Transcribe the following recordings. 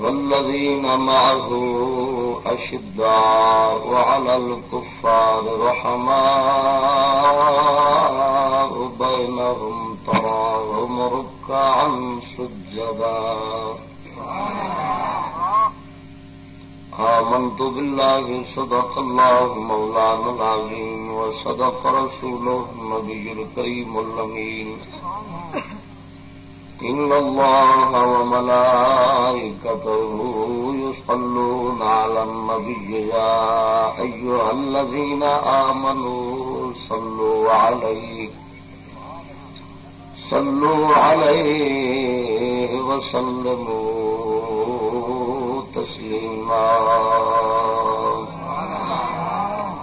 والذين معه أشداء وعلى الكفار رحماء بينهم تراهم ركعا سجدا. آمنت بالله، صدق الله مولانا العظيم، وصدق رسوله النبي الكريم اللمين إن الله وملائكته يصلون على النبي يا أيها الذين آمنوا صلوا عليه صلوا عليه وسلموا تسليما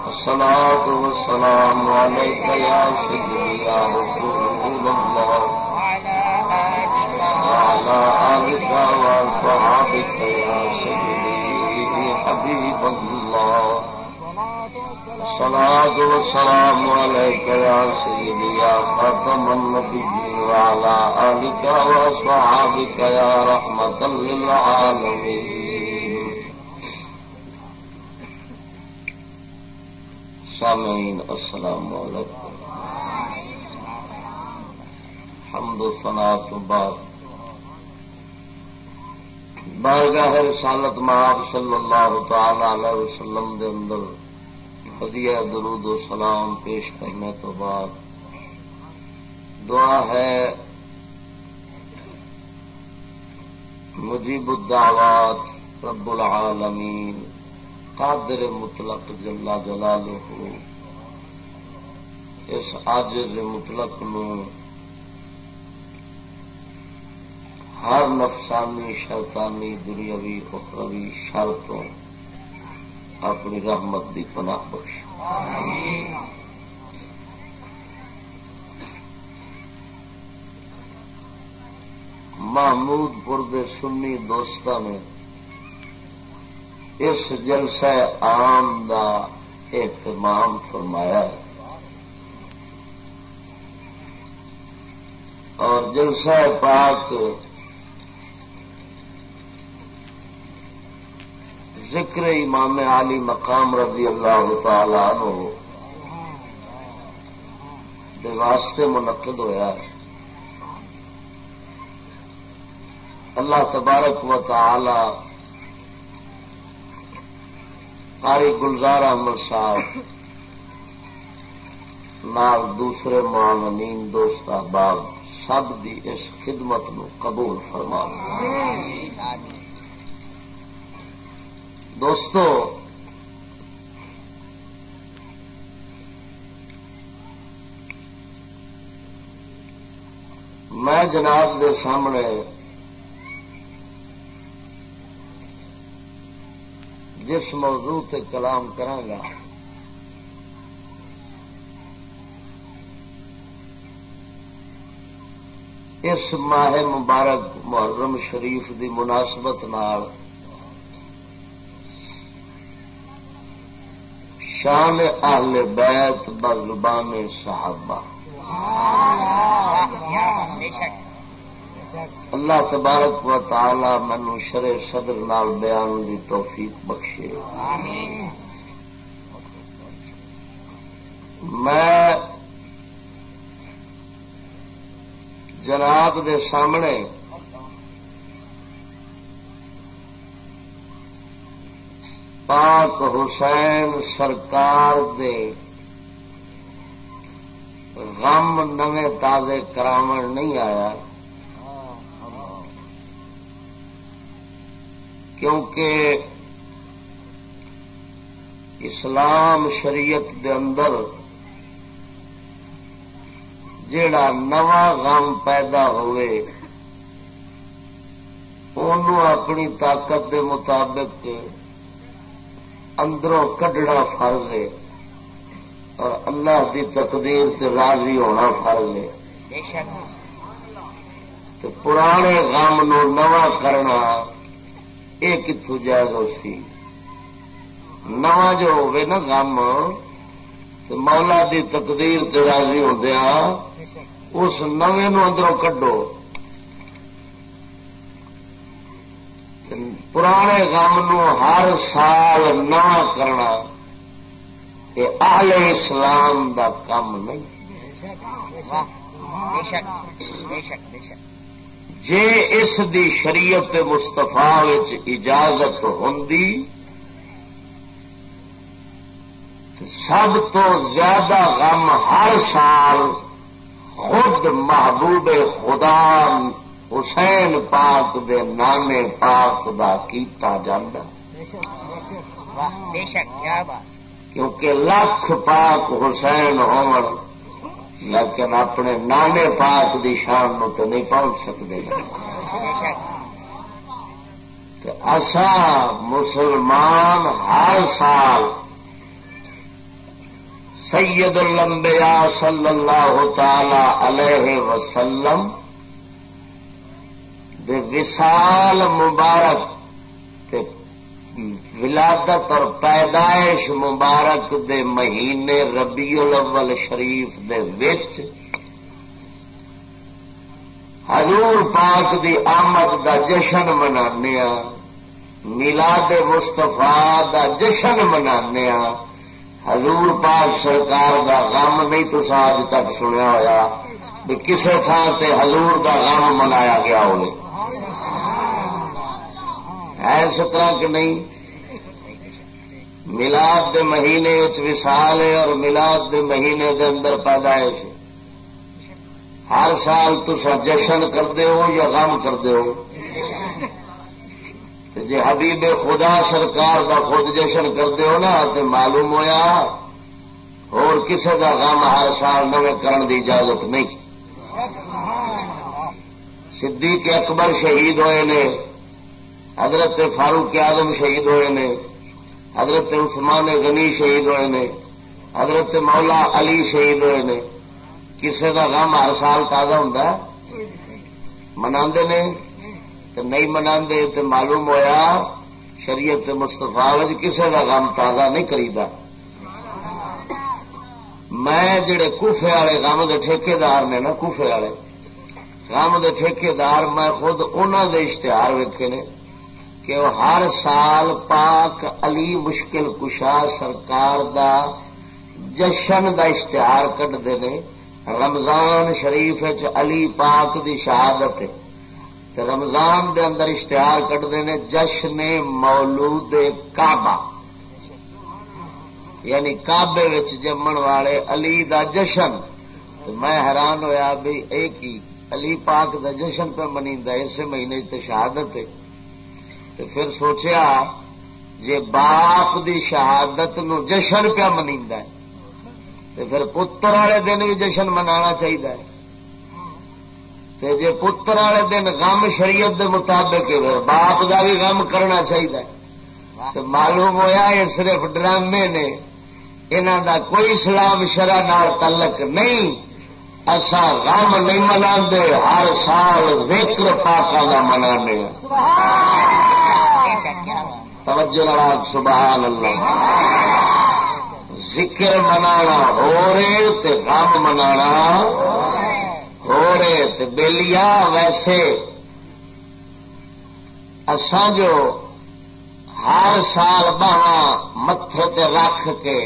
الصلاة والسلام عليك يا سيدي يا رسول الله وعلى آلك وصحابك يا سيدي حبيب الله. الصلاة والسلام عليك يا سيدي يا خاتم النبيين وعلى آلك وصحابك يا رحمة للعالمين. سامعين السلام عليكم حمد و سنا تو بعد بارگاہ رسالت محاب صلی اللہ تعالی علیہ وسلم دے اندر ہدیہ، درود و سلام پیش کرنے تو بعد دعا ہے مجیب الدعوات رب العالمین، قادر مطلق جلا جلالہ۔ اس عاجز مطلق نو ہر نفسانی، شیطانی، دنیاوی اخروی شرطوں اپنی رحمت دی پناہ بخش محمود پور دے سنی دوستان نے اس جلسہ عام دا اہتمام فرمایا ہے۔ اور جلسہ پاک ذکر امام علی مقام رضی اللہ تعالی عنہ دے واسطے منعقد ہوا ہے۔ اللہ تبارک و تعالی قاری گلزار احمد صاحب نال دوسرے معاونین دوست احباب سب دی اس خدمت نو قبول فرما دوستو، میں جناب دے سامنے جس موضوع تے کلام کرانگا اس ماہ مبارک محرم شریف دی مناسبت نال شان اہل بیت بزبان صحابہ۔ اللہ تبارک و تعالی مینو شرے صدر نال بیان دی توفیق بخشے۔ میں جناب دے سامنے پاک حسین سرکار دے غم نویں تازے کراون نہیں آیا۔ کیونکہ اسلام شریعت دے اندر جیڑا نواں غم پیدا ہوئے اپنی طاقت دے مطابق اندروں کڈنا فرض ہے اور اللہ دی تقدیر تے راضی ہونا فرض ہے۔ تو پرانے غم نو نواں کرنا یہ کتوں جائز ہو سی؟ نواں جو ہوگی نا غم تو مولا دی تقدیر تے راضی ہوندیا اس نویں نو اندروں کڈو۔ پرانے غم نو ہر سال نواں کرنا یہ اہل اسلام دا کام نہیں۔ جے اس دی شریعت مستفا اجازت ہوں سب تو زیادہ غم ہر سال خود محبوب خدا حسین پاک دے نانے پاک دا کیتا جاندہ کیونکہ لکھ پاک حسین ہو لیکن اپنے نانے پاک دی شان نو تو نہیں پہنچ سکتے ایسا مسلمان ہر سال سید الانبیاء صلی اللہ تعالی علیہ وسلم دے وصال مبارک تے ولادت اور پیدائش مبارک دے مہینے ربیع الاول شریف دے وچ حضور پاک دی آمد دا جشن منانے میلاد مستفا دا جشن منانے حضور پاک سرکار دا غم نہیں تو آج تک سنیا ہوا بھی کسی تھان تے حضور دا غم منایا گیا ہوئے۔ ہے اس طرح کہ نہیں؟ ملاد دے مہینے وسال ہے اور ملاد دے مہینے دے اندر پیدائش ہر سال تسا جشن کرتے ہو یا غم کرتے ہو؟ جی حبیب خدا سرکار دا خود جشن کرتے ہو نا تو معلوم ہویا، اور کسے دا غم ہر سال نوے کرن دی اجازت نہیں۔ صدیق اکبر شہید ہوئے نے، حضرت فاروق آدم شہید ہوئے نے، حضرت عثمان غنی شہید ہوئے نے، حضرت مولا علی شہید ہوئے نے۔ کسی کا غم ہر سال تازہ ہوں منا نے؟ تو نہیں منا تو معلوم ہویا شریعت مستفا کسی کا غم تازہ نہیں کریدا۔ میں جڑے کوفے والے غم کے ٹھیکار نے نا، کوفے والے غم کے ٹھیکار میں خود انہوں دے اشتہار ویکے نے کہ وہ ہر سال پاک علی مشکل کشا سرکار دا جشن دا اشتہار کٹتے ہیں رمضان شریف علی پاک دی شہادت رمضان دے اندر اشتہار کٹتے ہیں جشن مولود کعبہ۔ یعنی کابے جمن والے علی دا جشن۔ میں حیران ہویا بھی ایک ہی علی پاک دا جشن پہ منی اسی مہینے شہادت ہے۔ تو پھر سوچیا جے باپ دی شہادت نو جشن پیا منی تو پھر پتر والے دن بھی جشن منا چاہیے جے پتر والے دن غم شریعت دے مطابق باپ دا بھی غم کرنا چاہیے تو معلوم ہوا یہ صرف ڈرامے نے انہوں دا کوئی اسلام شرح نال تعلق نہیں۔ ایسا غم نہیں منا دے ہر سال ذکر پاکا کا منا توجہ سبحان اللہ۔ ذکر منانا ہو رہے تے غم منانا ہو رہے تے بےلیا ویسے۔ اسان جو ہر سال بہا متے تے رکھ کے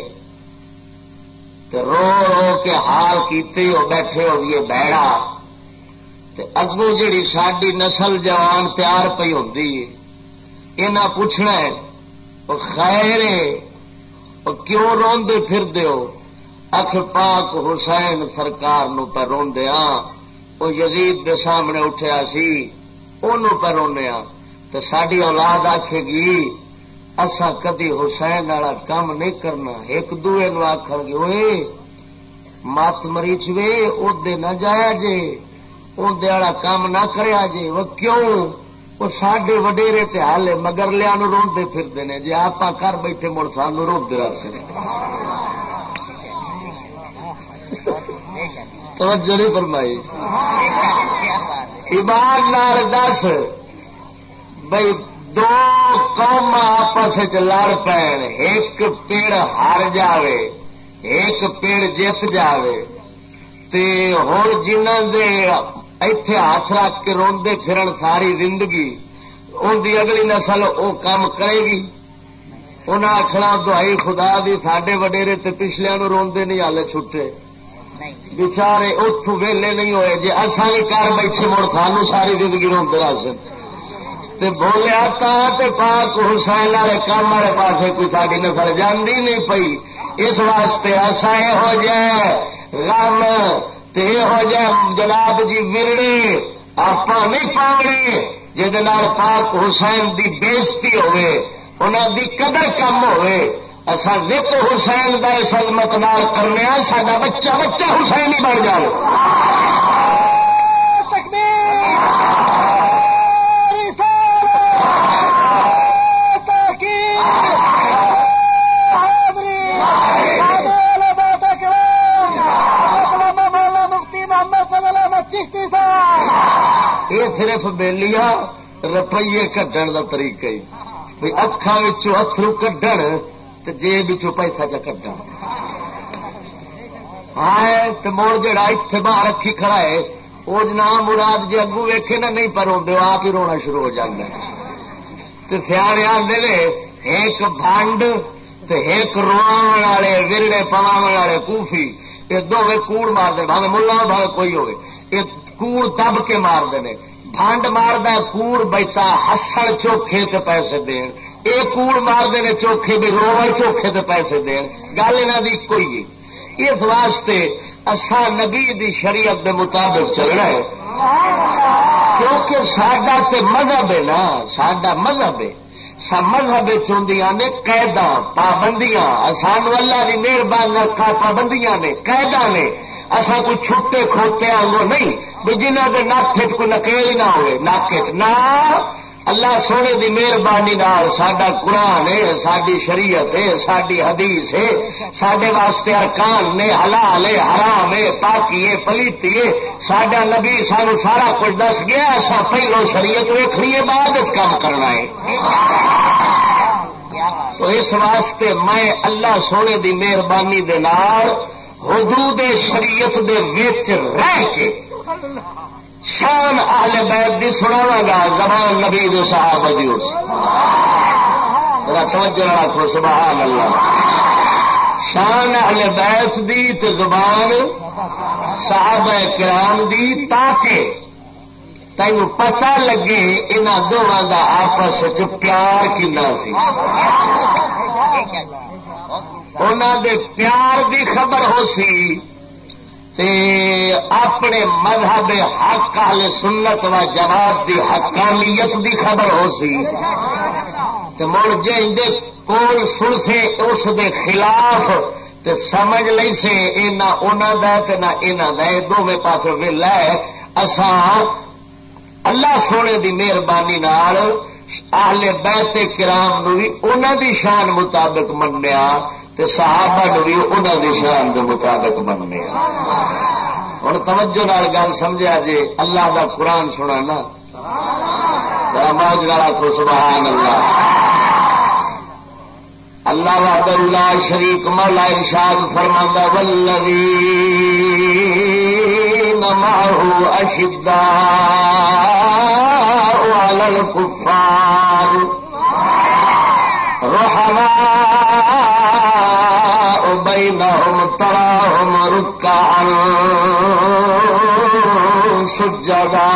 تے رو رو کے حال کیتے ہو بیٹھے ہو، یہ بہڑا۔ اگو جیڑی ساری نسل جوان تیار پی ہوتی ہے یہ پوچھنا ہے وہ خیر کیوں روندے پھر دیو اکھ پاک حسین سرکار نو پہ روندے ہاں وہ یزید دے سامنے اٹھیا سی انہوں پہ رونے ہاں۔ تو ساری اولاد آکھے گی اسا کدی حسین والا کام نہیں کرنا۔ ایک دوے نو آخر گے وہ مت مریچ وے ادے نہ جایا جے اندر والا کام نہ کریا جے۔ وہ کیوں؟ وہ سڈے وڈیرے حال مگر لیا روتے پھرتے ہیں جی آپ گھر بیٹھے مڑ سان روتے راستے توجہ نہیں فرمائی۔ ایمان دس بھائی دو قوم آپس لڑ پین۔ ایک پیڑ ہار جاوے ایک پیڑ جیت جاوے۔ تے ہوں جنہ دے ایتھے ہاتھ رکھ کے روندے پھرن ساری زندگی ان دی اگلی نسل وہ کام کرے گی۔ انہیں آخنا دہائی خدا دی سڈے وڈیرے تے پچھلے نو روندے نہیں ہالے چھٹے۔ بچارے اتو ویلے نہیں ہوئے جی اصا بھی کر بیٹھے مڑ سانو ساری زندگی روتے راسن تے بولیا تا تے پاک حسین والے کام والے پاس کوئی ساری نسل جاندی نہیں پئی۔ اس واسطے اصا یہ جائے غم تے ہو جائے جناب جی ورڑے آپ نہیں پاؤنی جہد پاک حسین دی بےزتی ہوے انہوں دی قدر کم ہوے اصا نت حسین کا اس عظمت نال کرنے سا بچہ بچہ حسین ہی بن جائے یہ صرف بےلیاں روپیے کھڈن کا طریقہ ہی اکھان اترو کھڈن جیب پیسہ چ کٹا ہاں مڑ جڑا اتنے باہر رکھی کھڑا ہے وہ جناب مراد جی اگو ویکھے نا نہیں پر روڈ آپ ہی رونا شروع ہو جائے سیانے آدھے ایک بانڈ ایک روان والے ورڑے پوا والے کوفی یہ دونوں کوڑ مار دے، بھاوے ملا بھاوے کوئی ہوے یہ کوڑ دب کے مار دے بانڈ مارد کوڑ بیتا ہسن چوکھے تے پیسے دین۔ یہ کوڑ مارتے ہیں چوکھے بھی روبر چوکھے تے پیسے دین۔ گل یہاں کی کوئی اس واسطے اصا نبی دی شریعت دے مطابق چلنا ہے۔ کیونکہ سڈا تے مذہب ہے نا سڈا مذہب ہے۔ مذہب چوندیاں نے قیدا پابندیاں۔ سان اللہ کی مہربانی پابندیاں نے قیدا نے۔ اصا کوئی چھوٹے کھوتے آگو نہیں۔ بھی جنہ کے نک کوئی نکیل ہی نہ ہوئے نک نہ۔ اللہ سونے دی مہربانی سڈا قرآن ہے ساری شریعت ہے ساری حدیث ہے سڈے واسطے ارکان نے حلال ہے، حرام ہے، پاکی ہے، پلیتی ہے۔ سڈا نبی سان سارا کچھ دس گیا ایسا پہلو شریعت ویخنی ہے، بعد کام کرنا ہے۔ تو اس واسطے میں اللہ سونے دی مہربانی دے حدود شریعت دے وچ رہ کے شان آل بیت دی سناوا گا، زبان نبی دو صاحب دی توجہ رکھو سبحان اللہ۔ شان اہل بیت دی تے زبان صاحب کرام دی، تاکہ تین پتا لگے ان دونوں کا آپس پیار کنا سی۔ انہوں دے پیار دی خبر ہو سی تے اپنے مذہب حق والے سنت و جواب دی حقانیت دی خبر ہو سی۔ مڑ جی کول سن سے اس دے خلاف تے سمجھ لئی سے نہ انہوں کا دونوں پاس ویلا ہے اسان اللہ سونے دی مہربانی آلے بیت کرام نو بھی انہوں دی شان مطابق منیا تے صحابہ نو بھی انہوں دی شان دے مطابق بننے ہوں توجہ نال گل سمجھا جی اللہ دا قرآن سنا نا۔ موج والا کو سبحان اللہ اللہ وحد اللہ شریک مولا ارشاد فرما ولوی نماہ اشدا الكفار۔ تراهم ركعا سجدا۔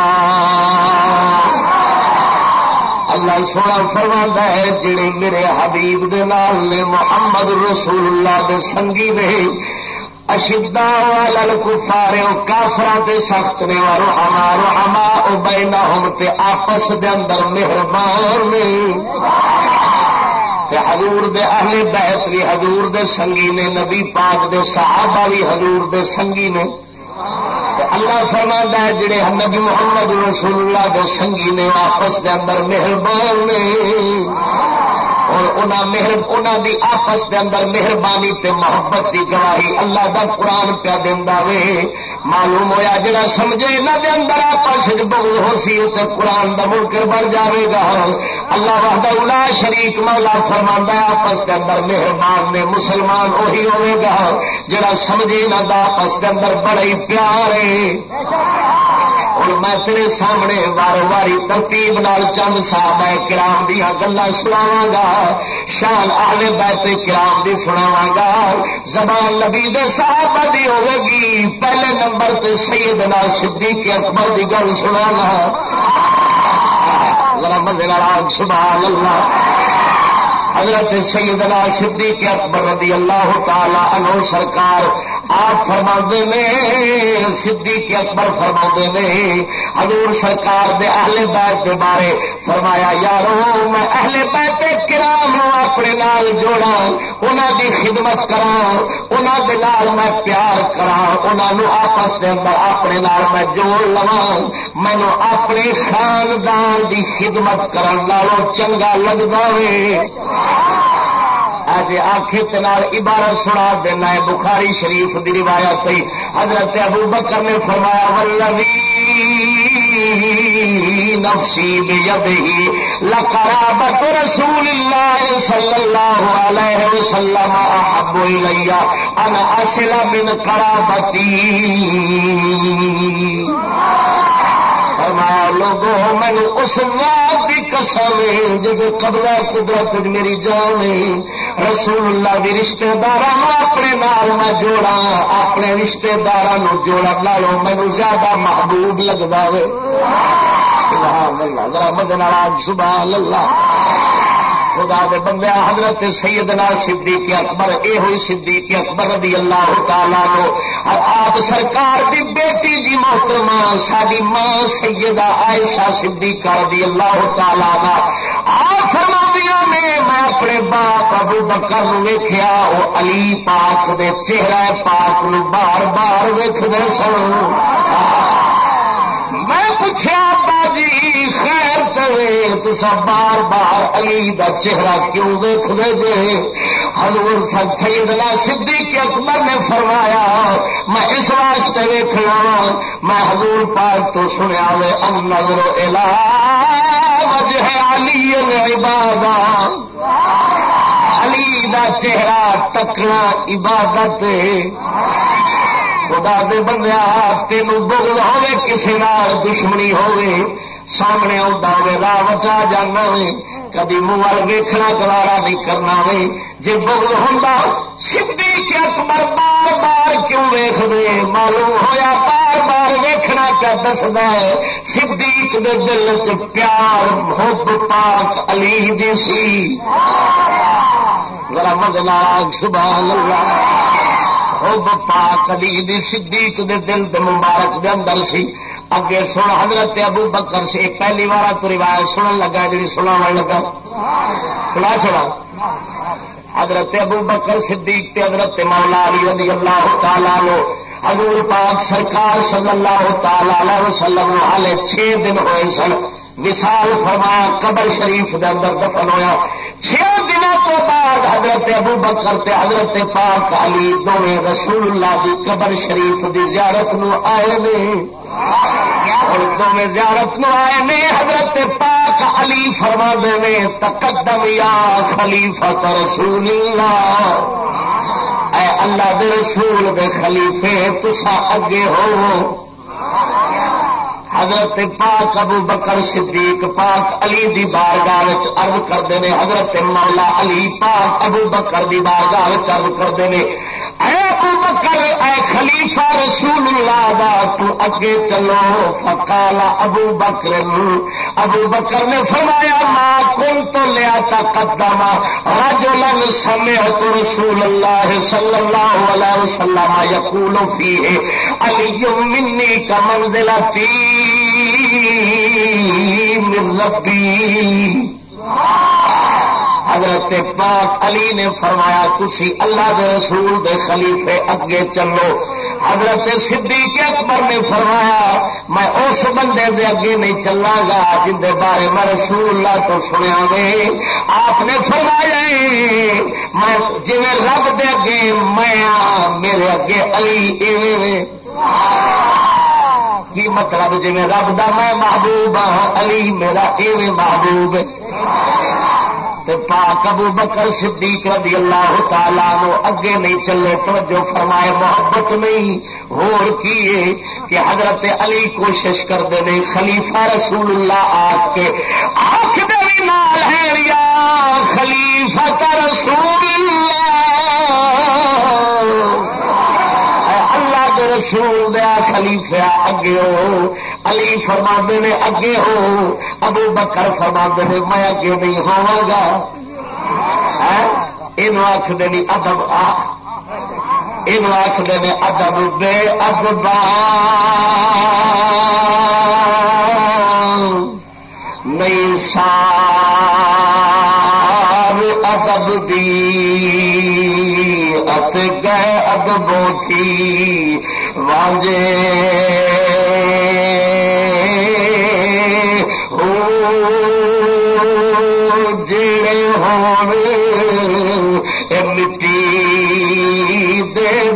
اللہ سونا فرما ہے، جڑے میرے حبیب دے نال نے محمد رسول اللہ دے سنگی نے اشدا لل کفارے کافر دے سخت نے اور روحما روحما بینہم تے آپس دے اندر مہربان نے۔ تے حضور دے اہل بیت بھی حضور دے سنگی نے نبی پاک دے صحابہ بھی حضور دے سنگی نے اللہ فرما ہے جڑے نبی محمد رسول اللہ دے سنگی نے آپس دے اندر مہربان نے۔ اور انہوں دی آپس دے اندر مہربانی تے محبت دی گواہی اللہ دا قرآن پیا دینا وے۔ معلوم ہویا جڑا سمجھے نہ دے اندر آپس بغض ہو سی تے قرآن دا منکر بن جاوے گا۔ اللہ وحدہ الا شریک مولا فرما آپس دے اندر مہربان نے مسلمان وہی ہوے گا۔ جڑا سمجھے نہ دا آپس دے اندر بڑا ہی پیار ہے۔ ہوں میں تیرے سامنے وار واری ترتیب نال چند صاحب کرام دیا گلا سناوا گا، شان آلے بیت کرام دی سناوا گا۔ زبان لبی دے صاحب دی ہوے گی پہلے نمبر تے سیدنا صدیق اکبر دی گل سنا گا ذرا مزے سبحان اللہ حضرت سیدنا صدیق اکبر رضی اللہ تعالی عنہ سرکار آپ فرما نے، صدیق اکبر فرما نے، حضور سرکار دے اہل بیت کے بارے فرمایا، یارو، میں اہل بیت کرام اپنے نال جوڑا انہوں دی خدمت کرا انہوں دے نال میں پیار کرا انہوں آپس دے اندر اپنے نال میں جوڑ لوا مینو اپنے خاندان دی خدمت کرن نالوں چنگا لگتا ہے اج آخت عبارت سنا دینا ہے بخاری شریف دی روایت پی حضرت ابو بکر نے فرمایا ولوی نفسی بيده لقرابة رسول الله صلى الله عليه وسلم أحب إلي أنا أصل من قرابتي فرمایا لوگوں مینو اس رات کی قسم جب قبلہ قدرت میری جان رسول اللہ بھی رشتے دار اپنے نال میں جوڑا، اپنے رشتے دار جوڑا لالو مجھے زیادہ محبوب لگتا ہے۔ سبحان اللہ۔ خدا دے بندے، حضرت سیدنا صدیق اکبر اے ہوئی صدیق اکبر رضی اللہ تعالیٰ نو آپ سرکار دی بیٹی جی محترمہ ساری ماں سیدہ عائشہ صدیقہ رضی اللہ تعالیٰ نا آپ فرمایا میں میں اپنے باپ ابو بکر نو ویکھیا وہ علی پاک دے چہرہ پاک نو بار بار ویکھ دے سن۔ میں پوچھا باجی، خیر سب بار بار علی دا چہرہ کیوں ویخ دے جے حضور سیدنا صدیق اکبر نے فرمایا میں اس واسطے ویخ لوا میں حضور پاک تو سنیا وے ان نظر الا وجہ علی عبادت علی دا چہرہ تکنا عبادت خدا دے بندیا تین بغض ہوے کسی نال دشمنی ہوے سامنے آتا راہ وٹا جانا وے کدی منہ ویکھنا، گوارا نہیں کرنا وے۔ جی بغض ہوں صدیق اکبر بار بار کیوں ویخ دے معلوم ہویا بار بار ویکھنا کیا دستا ہے۔ صدیق دے دل چ پیار، حب پاک علی دی سی۔ ذرا مزہ سبحان اللہ حب پاک علی دی صدیق دے دل دے مبارک دے اندر سی۔ اگے سن، حضرت ابو بکر سے پہلی بار تو روایت سنن لگا جی سنا لگا۔ سنا چھڑا حضرت ابو بکر صدیق تے حضرت مولا علی رضی اللہ تعالی لو حضور پاک سرکار صلی اللہ تعالی علیہ وسلم حالے چھ دن ہوئے سن۔ مثال فرمایا قبر شریف دے اندر دفن ہویا۔ چھ دنوں تو بعد حضرت ابو بکر تے حضرت پاک علی دونوں رسول اللہ دی قبر شریف دی زیارت نو آئے نے۔ اور دونوں زیارت نو آئے نے، حضرت پاک علی فرما دے تقدم یا خلیفہ رسول اللہ اے اللہ دے رسول دے خلیفے تسا اگے ہو۔ حضرت پاک ابو بکر صدیق، پاک علی دی بارگاہ عرض کرتے ہیں، حضرت مولا علی پاک ابو بکر دی بارگاہ عرض کرتے ہیں، اے ابو بکر، اے خلیفہ رسول اللہ دا، تو اگے چلو، فقال ابو بکر ابو بکر نے فرمایا، ماں کون تو لیا تھا قدم رجلا سمعت رسول اللہ صلی اللہ علیہ وسلم یقول فیہ، علی منی کا منزلتی من ربی۔ حضرت پاک علی نے فرمایا تھی اللہ دے رسول دے خلیفے اگے چلو۔ حضرت صدیق اکبر نے فرمایا میں اس بندے دے اگے نہیں چلا گا جن دے بارے میں رسول اللہ تو سنیا گے۔ آپ نے فرمایا میں جی رب دے اگے میں میرے اگے علی ایویں کی مطلب جی رب دا میں محبوب ہاں علی میرا ایویں محبوب۔ تو پاک ابو بکر صدیق رضی اللہ تعالیٰ نو اگے نہیں چلے، توجہ فرمائے، محبت نہیں۔ ہور کیے کہ حضرت علی کوشش کرتے نہیں خلیفہ رسول اللہ آ کے آخ نال ہے یا خلیفہ کا رسول۔ اللہ کے رسول دیا خلیفہ اگے ہو۔ علی فرما نے اگے ہو، ابو بکر فرما نے میں اگے نہیں ہوا گا۔ یہ آخ دینی ادب یہ آخ دے ادب بے ادبا نہیں سار ادب دی ات گئے ادبوں تھی۔ واجے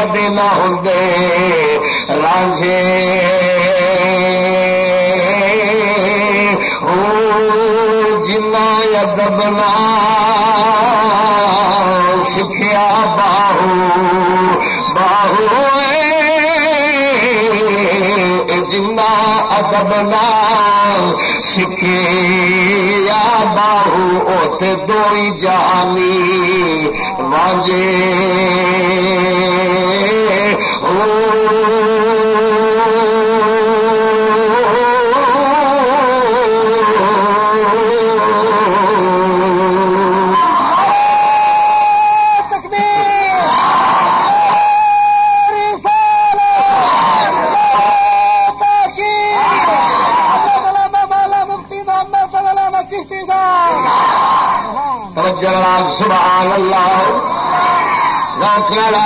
کدی نہ ہوں رانجے ادبنا سکھیا باہو باہو جنا ادبنا سکھیا باہو اوتے دو جانی واجے۔ او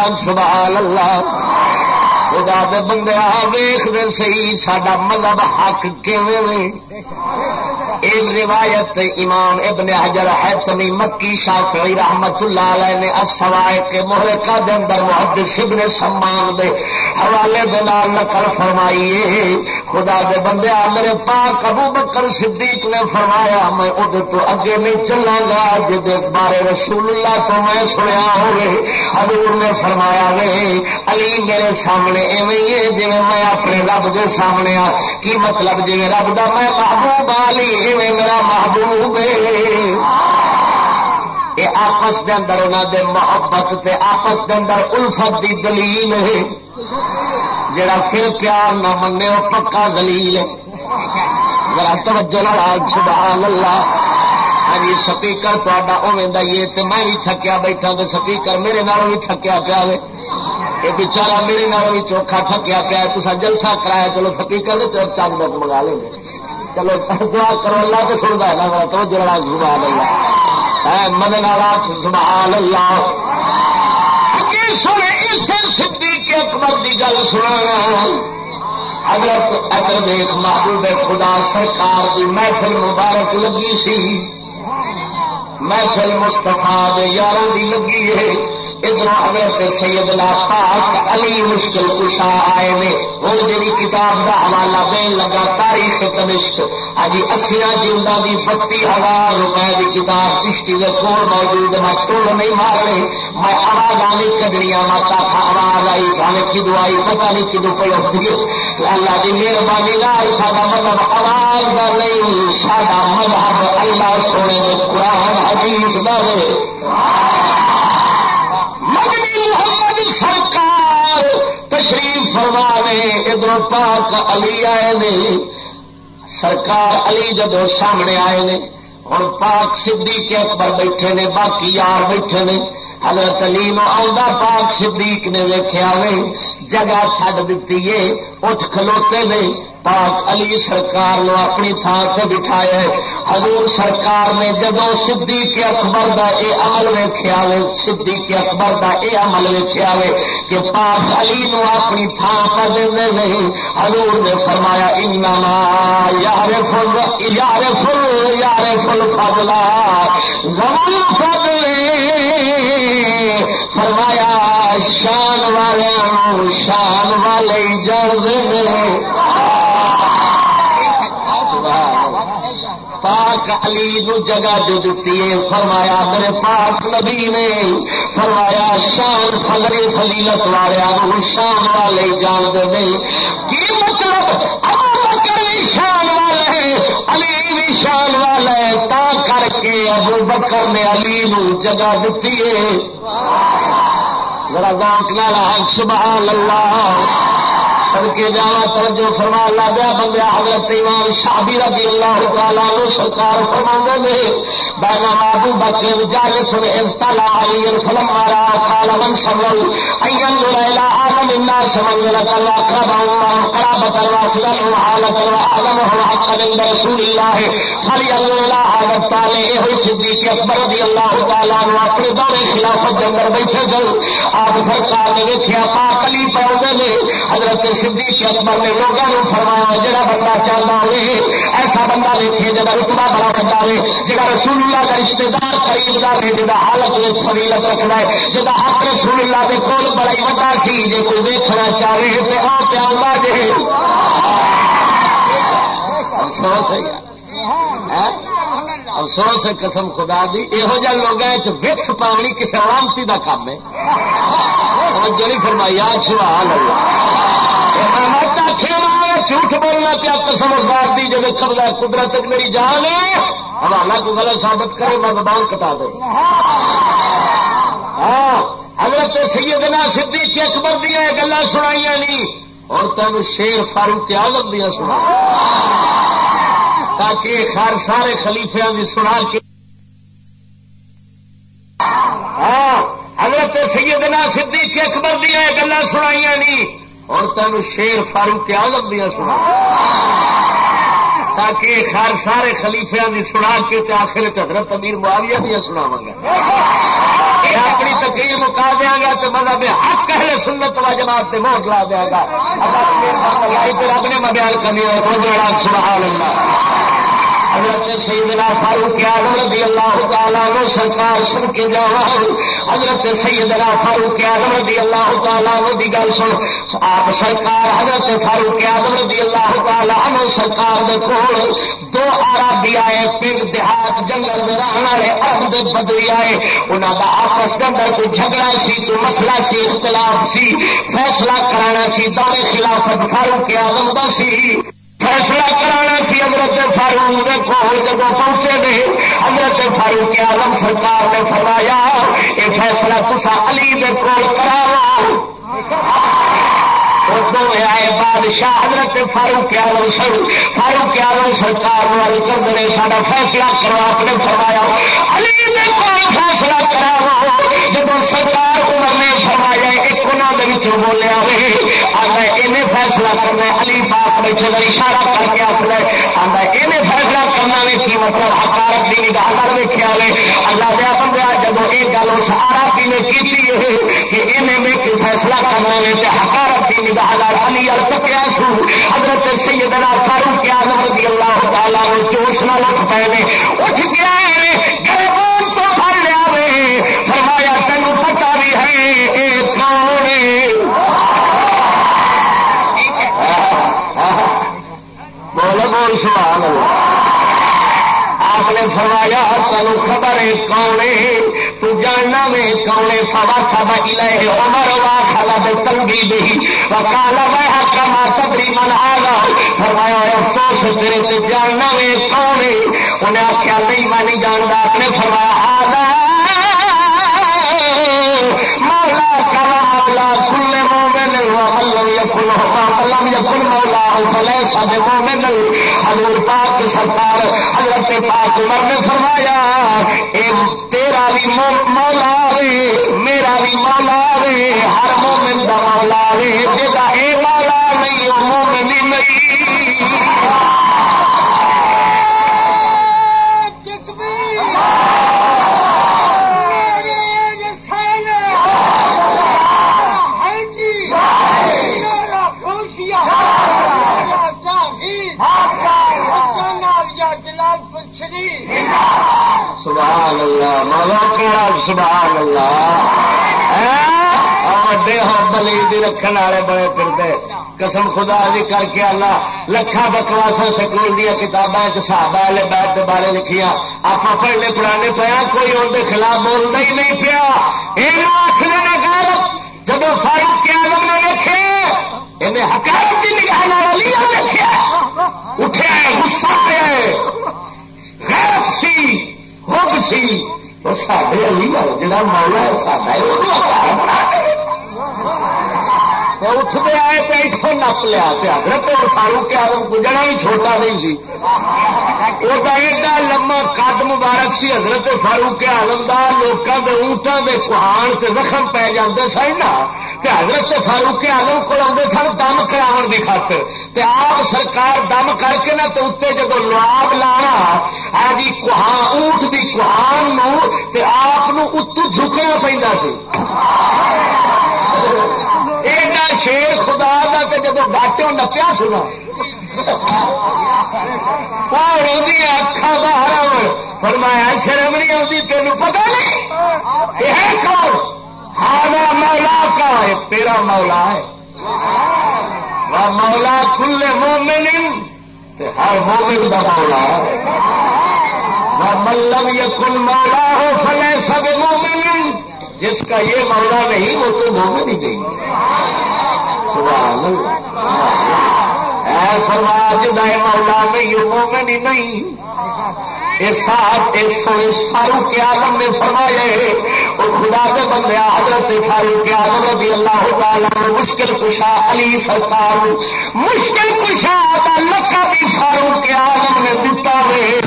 پاک سبحان اللہ۔ خدا دے بندے آ ویخ دے سی سڈا مذہب حق کیویں ایک روایت امام ابن حجر حیتمی مکی شافعی رحمت اللہ علیہ نے اسوائے کے محرکہ دے اندر محدث ابن سمان دے حوالے دے نال نقل فرمائیے خدا دے بندے میرے پاک ابو بکر صدیق نے فرمایا، میں ادھر تو اگے نہیں چلا گا جب بارے رسول اللہ تو میں سنیا ہوئے، حضور نے فرمایا وے علی میرے سامنے، ایویں جی میں اپنے رب کے سامنے آ، کی مطلب جی رب دا میں محبوب علی، ایویں میرا محبوب یہ آپس کے اندر انہوں دے محبت تے آپس کے اندر الفت دی دلیل ہے۔ جڑا پھر پیار نہ منے وہ پکا دلیل ہے۔ ذرا توجہ سبحان اللہ ہاں جی سپیکر تا اویں یہ تو میں بھی تھکیا بیٹھا تو سپیکر میرے نالوں بھی تھکیا پیا یہ بچارا میرے بھی چوکھا تھکیا پیا تو جلسہ کرایا چلو سپیکر چند لوگ منگا لیں گے۔ چلو دعا کرو اللہ تو سنتا ہے نا تو جڑا سبحان اللہ۔ مدن سبحان اللہ۔ سنے اسے سدھی کے اکبر کی گل سنا حضرت ادر دیکھ محبوب خدا سرکار کی محفل مبارک لگی سی۔ محفل مستفا یار کی لگی ہے۔ ادھر حضرت سیدنا پاک علی مشکل کشا آئے نے ہوں جی کتاب کا حوالہ دین لگا تاریخ تمشک اجی اسیا جلدا دی بتی ہزار روپئے کی کتاب چشتی کے کول موجود میں ٹول نہیں مارنے میں آواز آنی کڈنی ماتا تھا آواز آئی گانے کدو آئی پتا نہیں کدو پہ اٹھ گئی۔ اللہ کی مہربانی نال سا مطلب آواز کا نہیں سا مذہب اللہ سونے قرآن حدیث دے فرمانے ادھر پاک علی آئے نے، سرکار علی جدو سامنے آئے نے ہوں پاک صدیق اکبر بیٹھے نے، باقی یار بیٹھے نے حضرت علی نو پاک صدیق نے ویخیا وے، جگہ چڈ دیتی ہے اٹھ کھلوتے نے پاک علی سرکار نو اپنی تھان سے بٹھایا حضور سرکار نے جدو صدیق اکبر دا اے عمل ویخیا وے، صدیق اکبر دا اے عمل ویخیا وے کہ پاک علی نو اپنی تھان پر دے نہیں حضور نے فرمایا، انما یار فل یار فل یار فل فضلا زمان فضل فرمایا، شان والے شان والے جڑ دے پاک علی نو جگہ جو دیتی ہے، فرمایا میرے پاک نبی نے. فرمایا، شان فلے فلیلت والے شان والے جان دے کی مطلب؟ شان والے علی بھی شان ابو بکر نے علی نو جگہ دیتی ہے۔ ذرا ذاک نالا سبحان اللہ۔ سڑکے جا توجہ فرما لا گیا بندہ حضرت امام شابی رضی اللہ تعالیٰ نو سرکار فرما دے بہنا بابو بکر جائے سن استلا علی فلم مارا قال من سمل اين الى عالم الناس من لك الاقرب الله قرابة واصلا وحالة واعلمه حقا عند رسول الله فلينظر الى هذا التالي ايه صدیق اکبر رضی اللہ تعالیٰ نو اپنے دور خلافت کے اندر بیٹھے گل آپ سرکار نے دیکھا پاک علی پاؤ نے حضرت صدیق اکبر نے لوگوں نے فرمایا، جڑا بندہ چاہتا ہوئے ایسا بندہ دیکھے جا رتبا بڑا بندہ ہوئے جا رسول اللہ کا رشتے دار قریب دار ہے جا حالت میں فضیلت رکھنا ہے جا حق رسول اللہ کے کول بڑا ہی وڈا سی۔ جی کوئی دیکھنا چاہے تو آ پیا جی افسوس ہے افسوس ہے قسم خدا دی۔ یہو جہ لوگوں پاؤنی کسی علامتی کا کام ہے۔ جڑی فرمائی آ سوال اللہ۔ جھوٹ بولنا پیا قسم اسار دی جب قبضہ قدرت میری جان ہے۔ حوالہ کو غلط ثابت کرے میں زبان کٹا دے ہاں۔ حضرت سیدنا صدیق اکبر دیا گلا سنائی نہیں، اور تین شیر فاروق آزم دیا سنا۔ تاکہ خیر سارے خلیفیا بھی سنا کے۔ ہاں، حضرت سیدنا صدیق اکبر دیا گلا سنائی نہیں، اور تین شیر فاروق آزم دیا سنا۔ تاکہ خیر سارے خلیفیا کی سنا کے آخر حضرت امیر معاویہ دیا سنا گا اپنی تقریر مکا دیا گا تو مطلب حق کہلے سنت وا جماعت سے موت لا دیا گا۔ رب نے میں بیان کرنی ہے سبحان اللہ۔ حضرت سیدنا فاروق آدم رضی اللہ تعالیٰ نو سرکار سن کے جا حضرت سیدنا فاروق آدم رضی اللہ تعالیٰ نو دی گل سن۔ آپ سرکار حضرت فاروق آدم رضی اللہ تعالیٰ نو سرکار دے کول دو عربی آئے پنڈ دیہات جنگل میں رہنے والے عرب دے بدوی آئے۔ انہوں کا آپس کے اندر کوئی جھگڑا سی، کوئی مسئلہ سی، اختلاف سی، فیصلہ کرانا سی دورے خلافت فاروق آدم دا سی۔ فیصلہ کرانا سی حضرت فاروق کے کول جب پہنچے نے، حضرت فاروق آلم سرکار نے فرمایا یہ فیصلہ تصا علی دے کول کراؤ. آئے بادشاہ حضرت فاروق آلم سر فاروق آلم سرکار کر دے سارا فیصلہ کرو، آپ نے فرمایا، علی دے کول فیصلہ کراؤ. جب سرکار عمر نے فرمایا ایک انہوں بولیا آتا انہیں فیصلہ کرنا علی پاک بیٹھے کا اشارہ کر کے آخر آتا انہیں فیصلہ کرنا بھی کی مطلب؟ حکارت کی نگاہ کر ویکیا وے، اللہ دیا بندہ جب یہ گل اس آرتی نے کی کہ انہیں میں فیصلہ کرنا ہے تو حکارت کی نگاہ علی ال تکیا سو، حضرت سیدنا فاروق آزم رضی اللہ تعالیٰ جوش نہ اٹھ پے اٹھ گیا سوال فرمایا تین خبر ہے؟ کون تو جاننا میں کون فوا سبا لے عمر وا کھلا دے تنگی دی وکالا میں کما تبری من آگا فرمایا افسوس، تیرے سے جاننا میں کون انہیں آخیا، نہیں، میں نہیں جانتا۔ آپ نے فرمایا آگا مولا کرا مولا کل مومن ومن یقن لم یقن مولا فلے سب مومن حضور پاک سرکار حضرت پاک عمر نے فرمایا، اے تیرا بھی مولا وے، میرا بھی مولا وے، ہر مومن دا مولا وے۔ سبحان اللہ، مولا کیا سبحان اللہ۔ وڈے ہو بلی رکھنے والے بڑے پھرتے۔ قسم خدا دی کر کے آنا لکھا بکواسا سکول دیا کتابیں سہابا والے بیت کے بارے لکھیا آپ پڑھنے پڑھانے پیا، کوئی اندر خلاف بولنا ہی نہیں پیا۔ یہ آخر گھر جب فاروق کے آدم نے دیکھے انہیں حکایت کی نگاہ دیکھا اٹھے، غصہ پہ غیرت سی۔ خود سی وہ سارے علی والے جڑا مولا ہے سا اٹھتے آئے تو اتوں نپ لیا حضرت فاروق آدم گجنا بھی چھوٹا نہیں سی۔ وہ ایڈا لما قد مبارک سی، حضرت فاروق آدم کا لوگوں کے اونٹوں کے کہان سے زخم پی جاتے سن نا۔ تے حضرت فاروق آدم کو آتے سن دم کرا کی خاطر۔ آپ سرکار دم کر کے نہ تو اتنے جب لواب لانا ہاں جی اونٹ کی کہان آپ اتو جھکنا پہ سی۔ ایڈا شیر خدا کا کہ جب باٹوں نپیا سنا اکھا باہر فرمایا، شرم نہیں آتی تین پتا نہیں۔ یہ کون؟ ہاں مولا کا ہے، تیرا مولا ہے۔ وہ مولا کھلے مومن ہر مومن کا مولا ہے۔ وہ ملب یقن مولا ہو فلے سب مومن جس کا یہ مولا نہیں، وہ تو مومن ہی نہیں۔ اے فرما جدا مولا نہیں، وہ مومن ہی نہیں۔ فاروق آدم نے فرمایا وہ خدا کے بندے حضرت فاروق آدم رضی اللہ تعالی مشکل کشا علی سرکار، مشکل کشا کا لکھا بھی فاروق آدم نے دتا ہے۔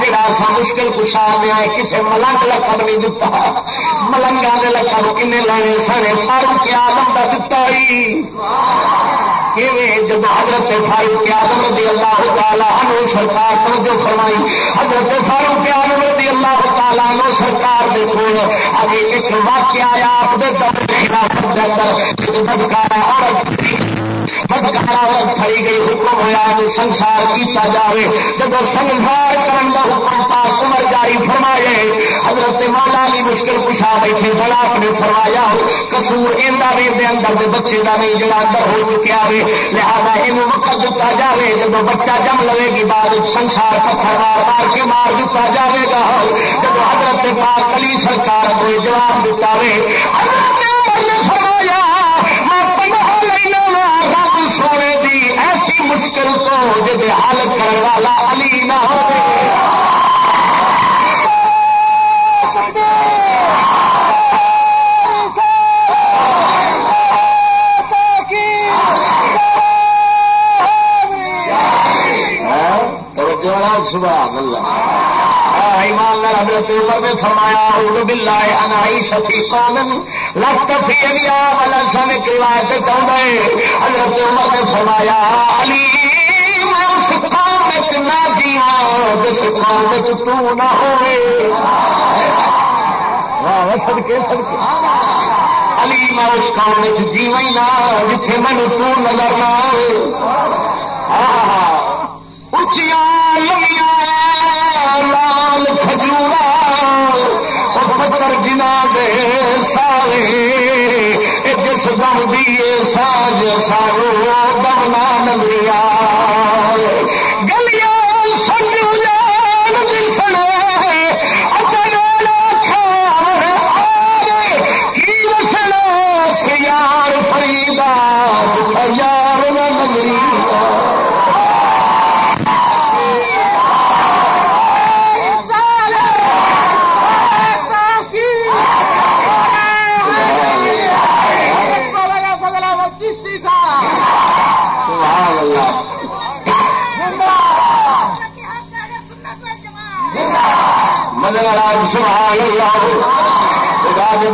جڑا سا مشکل کشا دیا کسی ملنگ لقب نہیں دتا ملنگا کے لقب کن لینے سارے فاروق آدم کا دتا ہی۔ جب حضرت فاروق آدم رضی اللہ تعالیٰ عنہ سرکار توجہ فرمائی، حضرت فاروق آدم رضی اللہ تعالیٰ عنہ سرکار دے کول ابھی ایک واقعہ آیا آپ دے دور خلافت دے اندر جب بدکارا عورت بدکارا پڑی گئی، حکم ہوا سنسار کیتا جائے جب سنسار کرن کا حکم پاک عمر جاری فرمائے، حضرت مولا علی مشکل کشا بیٹھے فلاق نے فرمایا کسور اندر بھی دے اندر دے بچے کا نہیں جڑا اندر ہو چکیا ہے لہذا یہ وقت دتا جائے جب بچہ جم لے گی، بعد سنسار پتھر مار مار کے مار دتا جائے گا۔ جب حضرت پاک علی سرکار کو جواب دیتا ہے حضرت مشکل تو جب حل کرنے والا علی نہ ہو سبحان اللہ۔ ایمان حضرت عمر نے فرمایا، اعوذ باللہ انا عیشتی قوما لست فی الیا ولا سن روایت چاہتا ہے۔ حضرت عمر نے فرمایا، علی، میں اس قوم میں نہ جیوا جس قوم میں تو نہ واہ صدقے صدقے۔ علی، میں اس قوم میں ہی نہ، جتھے من تو نظر نہ آئے اچیا لال پتر جنا دے سارے جس بم دیے ساج سارو دم نام لیا مدد سبحان اللہ۔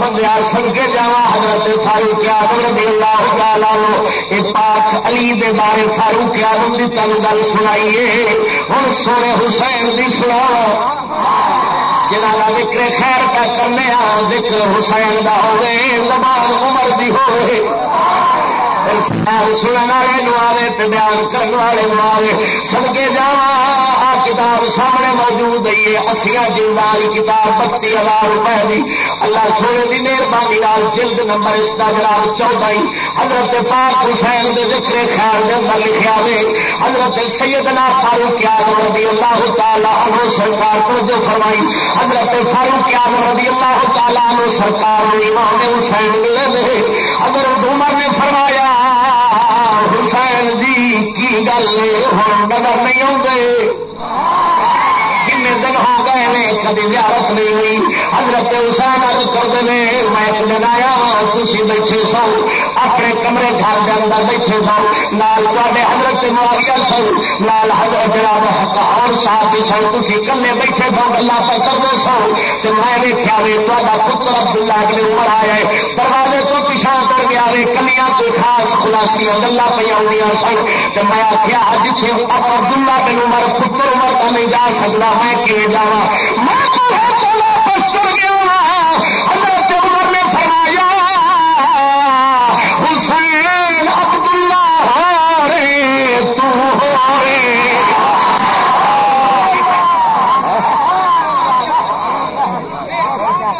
بندے سن کے جا حضرت فاروق آدم رضی اللہ تعالی لو پاک علی دے بارے فاروق آدم کی تن گل سنائیے۔ ہوں سونے حسین کی سنا جہاں ذکر خیر کا کرنے ذکر حسین کا ہوئے زبان عمر دی ہوئے سننے والے نوارے بیان کرنے والے نوارے سڑکے جا کتاب سامنے موجود ہے اسیا جلد والی کتاب بتی ہزار روپئے کی اللہ سونے کی مہربانی جلد نمبر اس کا جناب چودہ حضرت پاک حسین کے ذکر خیر کے اندر لکھا ہے حضرت سیدنا فاروق آدم رضی اللہ تعالیٰ عنہ سرکار کو جو فرمائی حضرت فاروق آدم رضی اللہ تعالیٰ عنہ سرکار امام حسین ملے حضرت عمر نے فرمایا کی گل ہوں نظر نہیں آتے کدی زیارت نہیں ہوئی۔ حضرت حسین ارد کرتے ہیں، میں ایک دن آیا تھی بیٹھے سو، اپنے کمرے گھر کے اندر بیٹھے سو۔ نال تے حضرت معاویہ سو، نال حضرت جناب اور صاحب سو۔ تھی کلے بیٹھے سو، گلا پہ کرتے سو۔ تو میں دیکھا وے تا پتر عبداللہ اگلے اوپر آیا ہے۔ دروازے تو پیچھا کر گیا وے کلیاں کوئی خاص خلاصیاں، گلا پہ آدی سن تو میں آخیا جتنے عبداللہ بن عمر، پتر عمر کا نہیں جا سکتا میں میں گیا عمر نے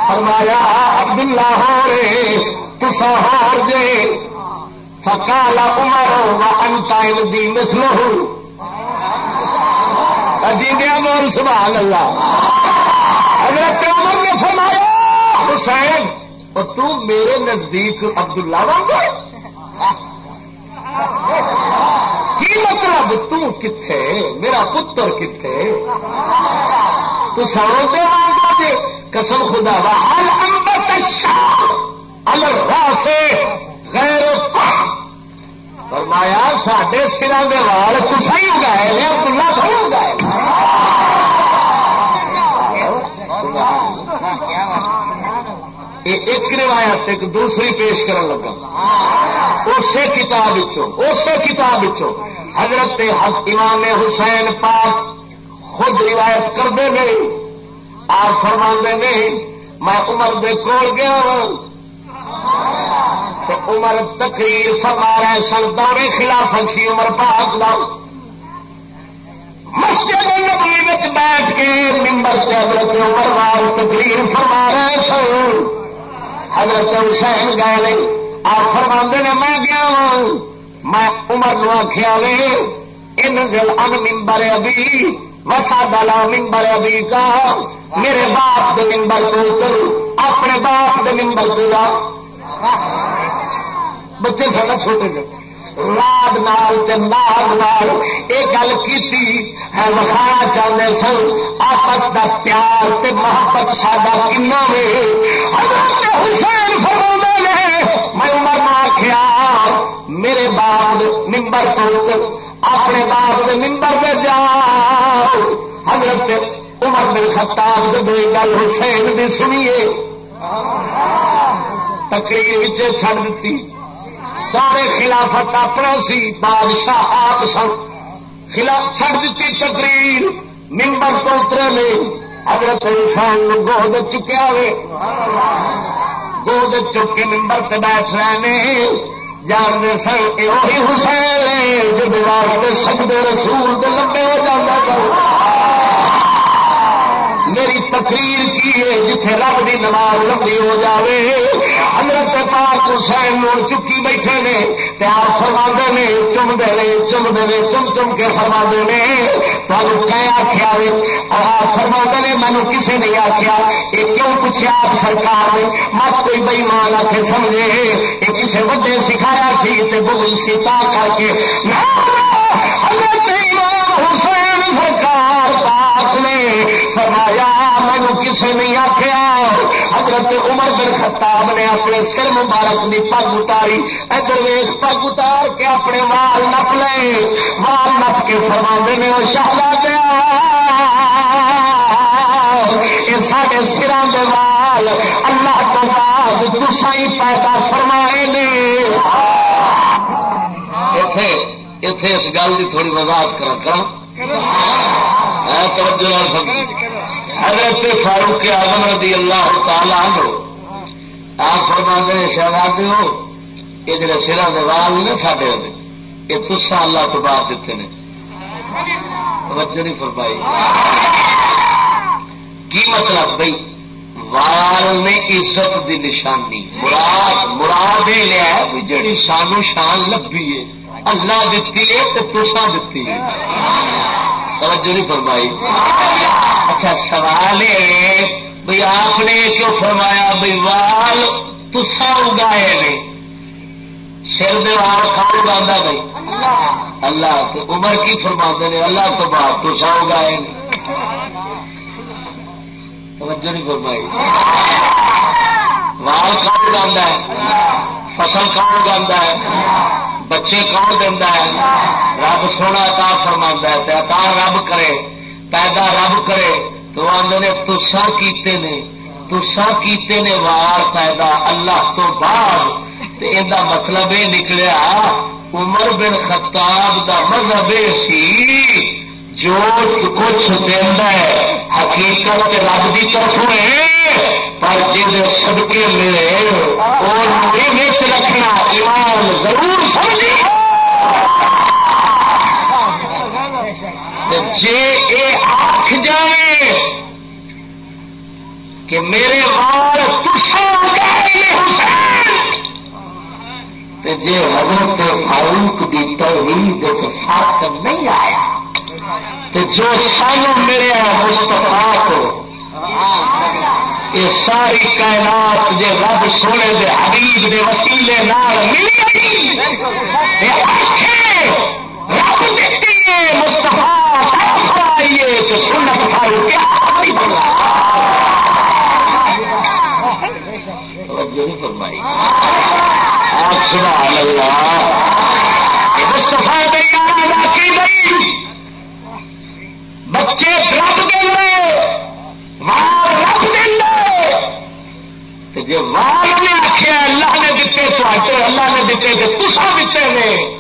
فرمایا رے ہو جے فکالا عمر و بول سبحان اللہ۔ حضرت عمر نے فرمایا، حسین، اور تو میرے نزدیک عبداللہ واگ کی مطلب؟ تو کتنے میرا پتر کتنے تو سو دے مانگو جی قسم خدا وا ہل امبت الراہ سے غیر فرمایا سڈے سرا کے وال کسا ہی اگائے لیا کلا تھوڑا اگائے۔ روایت ایک دوسری پیش کرن لگا۔ اسی کتاب اسی کتاب حضرت امام حسین پاک خود روایت کرتے نہیں۔ آپ فرما نے میں عمر دے کول گیا تو عمر تقریر فرما رہے سن، دورے خلاف سی عمر پاک دا۔ مسجد نبی بیٹھ کے ممبر سے حضرت عمر وال تقریر فرما رہے سن۔ حضرت حسین گئے نہیں آپ فرما نے، میں گیا ہوں۔ میں عمر نو آخیا وے۔ ان ان ممبر ابھی وسا دلا ممبر ابھی کا۔ میرے باپ کے ممبر تو اپنے باپ کے ممبر تو جا۔ بچے سارا چھوٹے جی لاڈ نال نال نال یہ گل کی وکھانا چاہتے سن، آپس کا پیار تے محبت ساڈا کنا حسین فرما نے، میں عمر نہ آخیا میرے باپ نمبر تو اپنے باپ کے نمبر پہ جا حضرت عمر بن خطاب جب یہ گل حسین بھی سنیے، تقریر چھڑ دیتی سارے خلافت اپنا سی، بادشاہ آپ سن۔ خلاف چھڑ دیتی تقریر ممبر تو اترے لے۔ حضرت انسان گود چکیا وے گود چک کے ممبر سے بیٹھ رہے ہیں۔ جانتے سن یہ حسین جب واسطے سکتے رسول دے لمبے ہو جاتا میری تقریر کی ہے جتھے رب دی نماز لمبی ہو جاوے۔ حضرت پاک حسین مڑ چکی بیٹھے نے پیار فرما نے چم دے چم دے چم چم کے فرما دے نے تمہیں کہ آخیا اور فرما نے مینو کسی نہیں آخیا یہ کیوں پوچھا آپ سرکار نے؟ مت کوئی بئیمان آ کے سمجھے۔ یہ کسی وڈے سکھایا سی بول سی تا کر کے۔ حضرت خطاب نے اپنے سر مبارک کی پگ اتاری۔ ادھر ویخ پگ اتار کے اپنے وال نپ لے۔ وال نپ کے فرما نے شہلا گیا اس سارے سرا وال اللہ تو بعد تسائی پیدا فرمائے نے۔ اتے اس گل کی تھوڑی وضاحت کرا کرا ہاں، حضرت فاروق اعظم رضی اللہ تعالی عنہ آپ فرما دے شہزادے ہو، یہ جڑے سرا وال نے سارے یہ تسا اللہ تو بعد دیتے ہیں توجہ نہیں فرمائی۔ کی مطلب بھائی؟ وال نے عزت دی نشانی۔ مراد مراد یہ لیا جڑی سانو شان لبھی ہے۔ اللہ دتی ہے تو تسا دتی ہے۔ توجہ نہیں فرمائی۔ اچھا سوال ہے بھائی آپ نے کیوں فرمایا بھائی وال تسا اگائے نے؟ سر دے وال کھاؤ اگا بھائی اللہ تو عمر کی فرما نے، اللہ تو بعد تسا اگائے توجہ نہیں فرمائی۔ وال کون اگا ہے، فصل کون اگا ہے، بچے کون دینا ہے، رب سونا تا فرما ہے تا رب کرے، پیدا رب کرے، تو آدھے نے تسا کیتے نے تسا کیتے نے وار پیدا اللہ تو بعد یہ مطلب یہ نکلیا، عمر بن خطاب دا مذہب سی۔ جو کچھ دینا ہے، حقیقت رب کی طرف ہے پر جن سدکے ملے وہ رکھنا، ایمان ضرور سمجھ جی یہ آخ جائے کہ میرے وال جی حضرت فاروق کی توحید فرق نہیں آیا۔ تو جو سانو ملے مستفا کو یہ ساری کائنات جی رب سونے دے حبیب دے وسیلے نال ملی رب دیتی ہے مستفا آئیے تو سنت فاروق کیا فرمائی آپ سبحان اللہ بچے رب دے وال رب دے جی وال نے آخیا اللہ نے دیتے تو اللہ نے دیتے تو تسا دیتے نے۔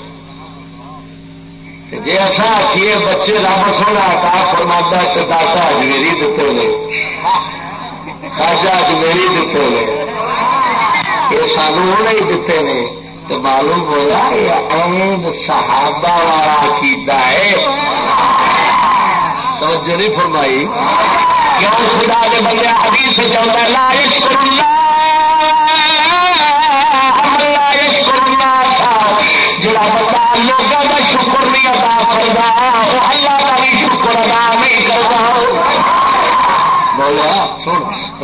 جی ایسا آخیے بچے رب سونا کا فرما تو دادا اجمیری دیتے نے۔ خاجا اجمیری دیتے نے۔ یہ سانو نہیں دیتے نے۔ تو معلوم ہوا یہ اہم صحابہ والا کیتا ہے۔ توجہ نہیں فرمائی۔ کیوں خدا کے بندے، حدیث سے چلتا ہے، لا عشق جڑا بندہ لوگوں کا شکر نہیں ادا کرتا وہ اللہ کا بھی شکر ادا نہیں کرتا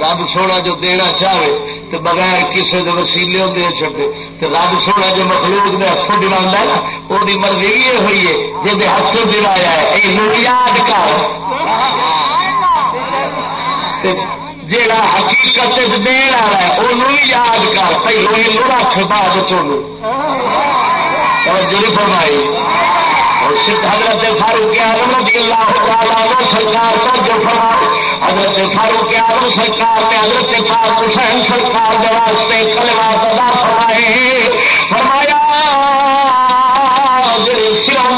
رب سونا جو دینا چاہے تو بغیر کسی کے وسیلے دے چکے تو رب سونا جو مخلوق نے ہاتھوں دلا نا وہ مرضی یہ ہوئی ہے جی ہاتھوں دلایا ہے۔ یہ یاد کر۔ جا حقیقت دین آ رہا ہے وہ یاد کر۔ پہلو یہ رکھ بعد چلو جی فرمائی۔ حضرت فاروق آلم رضی اللہ تعالیٰ سرکار کا جو فرماؤ حضرت فاروق آلم سرکار نے حضرت پاک حسین سرکار کے واسطے کلمہ ادا فرمائے فرمایا سروں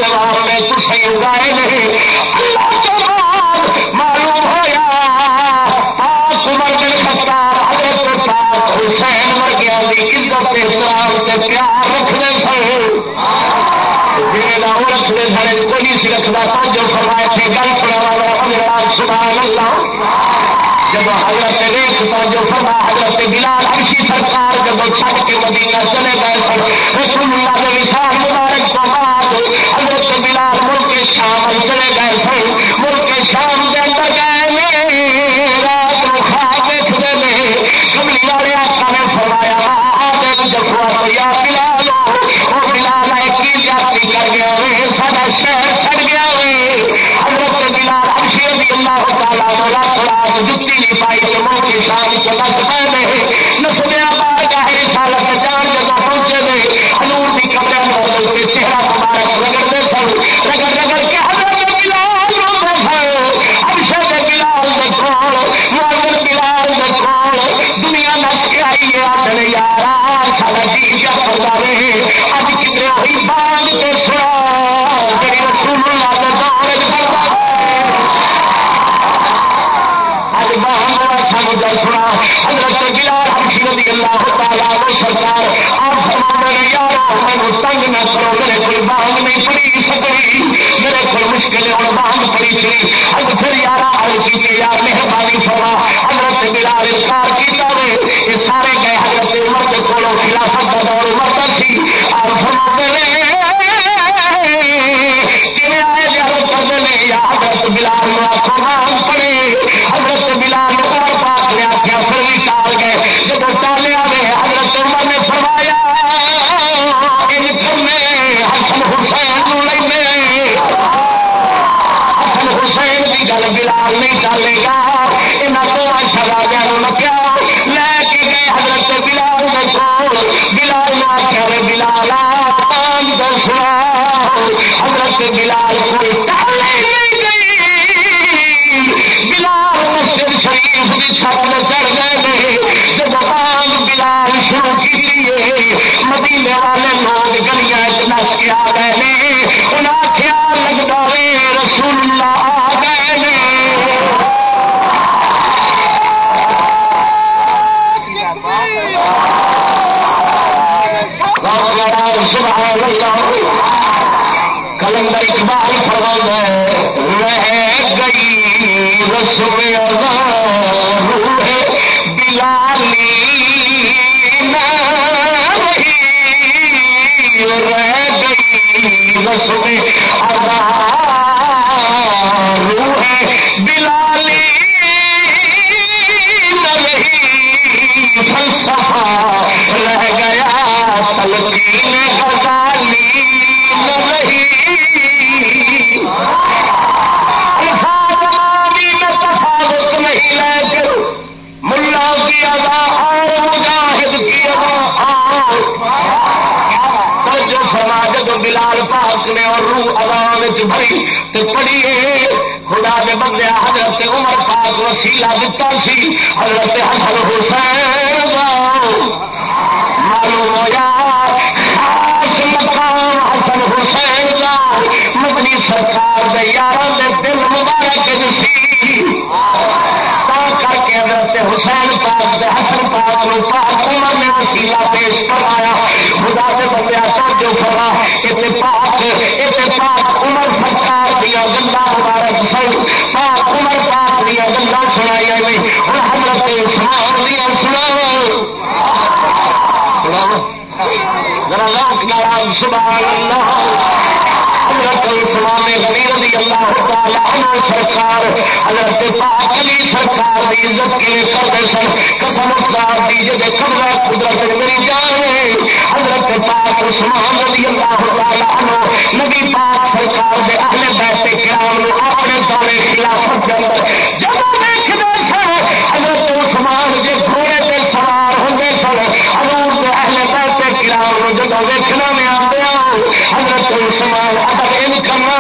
میں کچھ اگائے نہیں سارے کوئی سی رکھتا جو فرمایا تھے گل سنا سبحان اللہ۔ جب حضرت ریخ جو فرما حضرت بلال ہمشی سرکار جب چھٹ کے مدینہ چلے گئے سن رسول نہیں پڑی پکڑی میرے کو مشکل ہے اور باہر پڑی چڑی اب پھر یار حل کی یار مہربانی فرما، حضرت بلال انکار کیا نے یہ سارے گئے حضرت عمر کے کولوں خلافت کا کلندر اقبال فرمانا رہ گئی رسم روح بلالی نہ رہ گئی رسم سوچ بھری تے پڑھیے خدا کے بندے حضرت عمر پاک وسیلا دتا سی۔ حضرت حسن حسین دا۔ معلوم ہوا خاص مقام حسن حسین دا۔ مدنی سرکار دے یاراں دے دل مبارک سی۔ تا کر کے حضرت حسین پاک دے حسن پاک نو پاک عمر نے وسیلا پیش کروایا خدا کے بندے سوچ فرما اتفاق اتفاق سن پاک عمر پاک دیا گلا سنائی ہوئی ہوں حضرت عثمان دیا سنا سبحان اللہ۔ حضرت اسلام غنی اللہ تعالی سرکار، حضرت پاک سرکار دی عزت کے کرتے سن، قسم اختار دی جے قبضہ قدرت میری جان حضرت پاک عثمان رضی اللہ تعالی عنہ، نبی پاک سرکار دے اہل بیت کرام نو اپنے دورے خلافت دے اندر جب دیکھدے سن۔ حضرت عثمان دے گھوڑے تے سوار ہوندے سن، حضور دے اہل بیت کرام نو جب ویکھنا میں آندے ہو حضرت عثمان ادب ان کرنا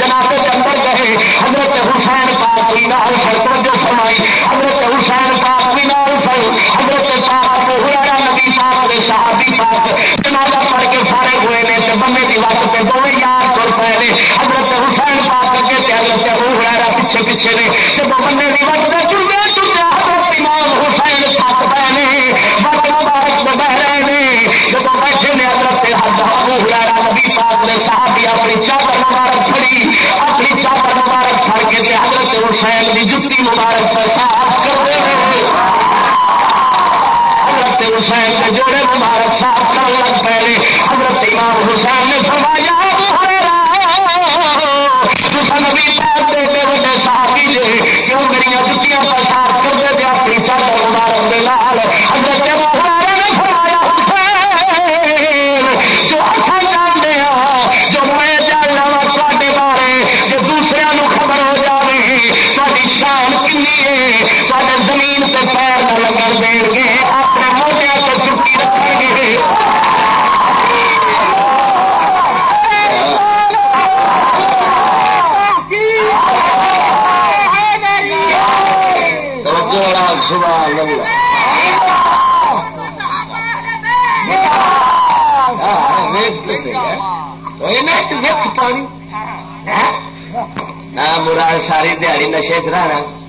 جنازے کے اندر گئے، حضرت حسین پاک بھی نال سر توجہ فرمائی۔ حضرت حسین پاک بھی نال سر حضرت پاک ندی نبی پاک نے صحابی پاک جنازہ پڑھ کے فارغ ہوئے نے بندے کی وقت پہ دونوں وقت پانی۔ ہاں؟ نہ مراد ساری دیہی نشے چ رہنا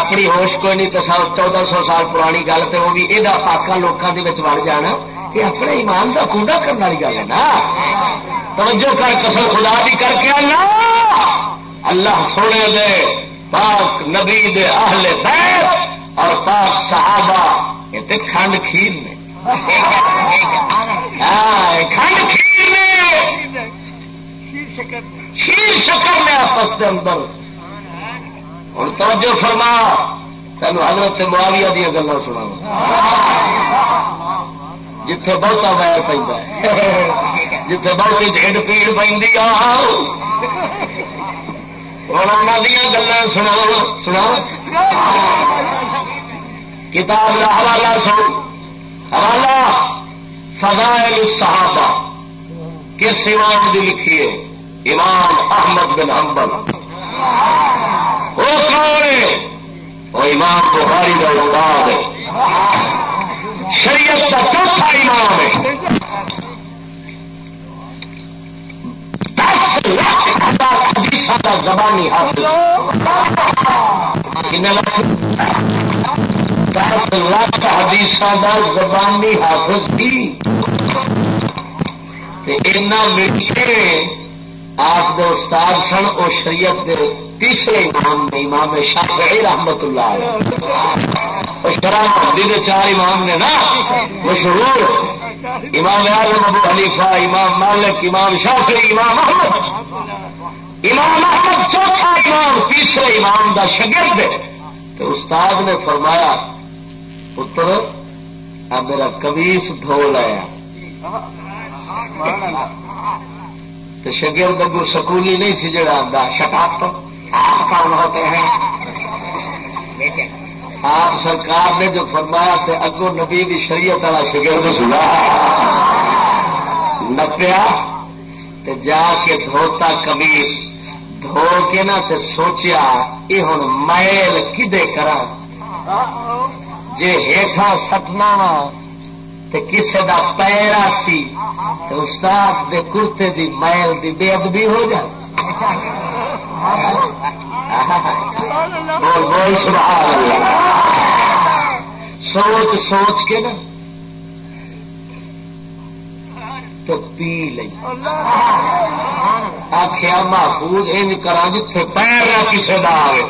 اپنی ہوش کوئی نہیں تو چودہ سو سال پرانی گل تو وہ بھی یہ پاکا لوگوں کے وڑ جانا یہ اپنے ایمان کا کنڈا کرنے والی گل ہے نا۔ توجہ کر، قسم خدا بھی کر کے آنا۔ اللہ سونے دے، پاک نبی دے اہل بیت اور پاک صحابہ۔ یہ تو کھنڈ کھیر نے۔ ہاں، کھنڈ کھیر نے۔ شیر شکر میں آپس کے اندر۔ ہوں توجہ فرما تین حضرت معاویہ دیا گلا سنا جتھے بہتا ویر پہ جتھے بہتی ڈیڈ پیڑ پہ ہوں دیا گلا سنا سنا کتاب کا حوالہ سن۔ حوالہ فضائل الصحابہ کس امام کی لکھی ہے امام احمد بن حنبل۔ وہ کون وہ امام بخاری کا استاد ہے۔ شریعت کا چوتھا امام ہے۔ دس لاکھ ہزار حدیث کا زبانی حافظ۔ دس لاکھ حدیث کا زبانی حافظ کی مل آپ دے استاد سن وہ شریعت دے تیسرے امام نے، امام شافعی رحمت اللہ علیہ۔ شرح دے چار امام نے نا، مشہور۔ امام اعظم ابو حلیفہ امام مالک، امام شافعی، امام احمد۔ امام احمد چوتھا امام، تیسرے امام دا شگرد تو استاد نے فرمایا، پتر اب میرا کبیس دھو لایا تو شگرد اگو سکولی نہیں سی جڑا آتا شٹاپ کام ہوتے ہیں۔ آپ سرکار نے جو فرمایا تو اگو نبی بھی شریعت والا شگرد سنا۔ نپیا تو جا کے دھوتا کمیس دھو کے نا تے سوچیا یہ ہوں میل کدے کرا جے ہیٹھا سٹنا وا۔ کسی کا پیرا سی تو استاد دے کرتے دی میل دی بے ادبی ہو جائے۔ بول بول، سبحان اللہ۔ سوچ سوچ کے نا۔ تو پی لی آخیا محفوظ یہ کرا جتھے پیر نہ کسی کا آئے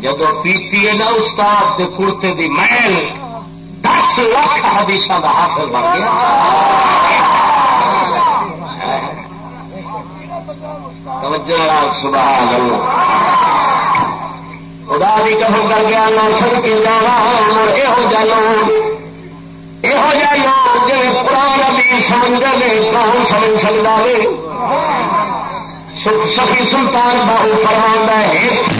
جدو پیتی ہے نا، استاد دے کرتے دی میل۔ دس لاکھ حدیث کا حافظ بن گیا۔ سبحان اللہ۔ خدا بھی قسم کر گیا لو سب کے جانا یہو جہ لوگ یہو جہ لوگ جی قرآن ابھی سمجھ گئے کون سمجھ سکتا ہے سخی سلطان باہو فرما ہے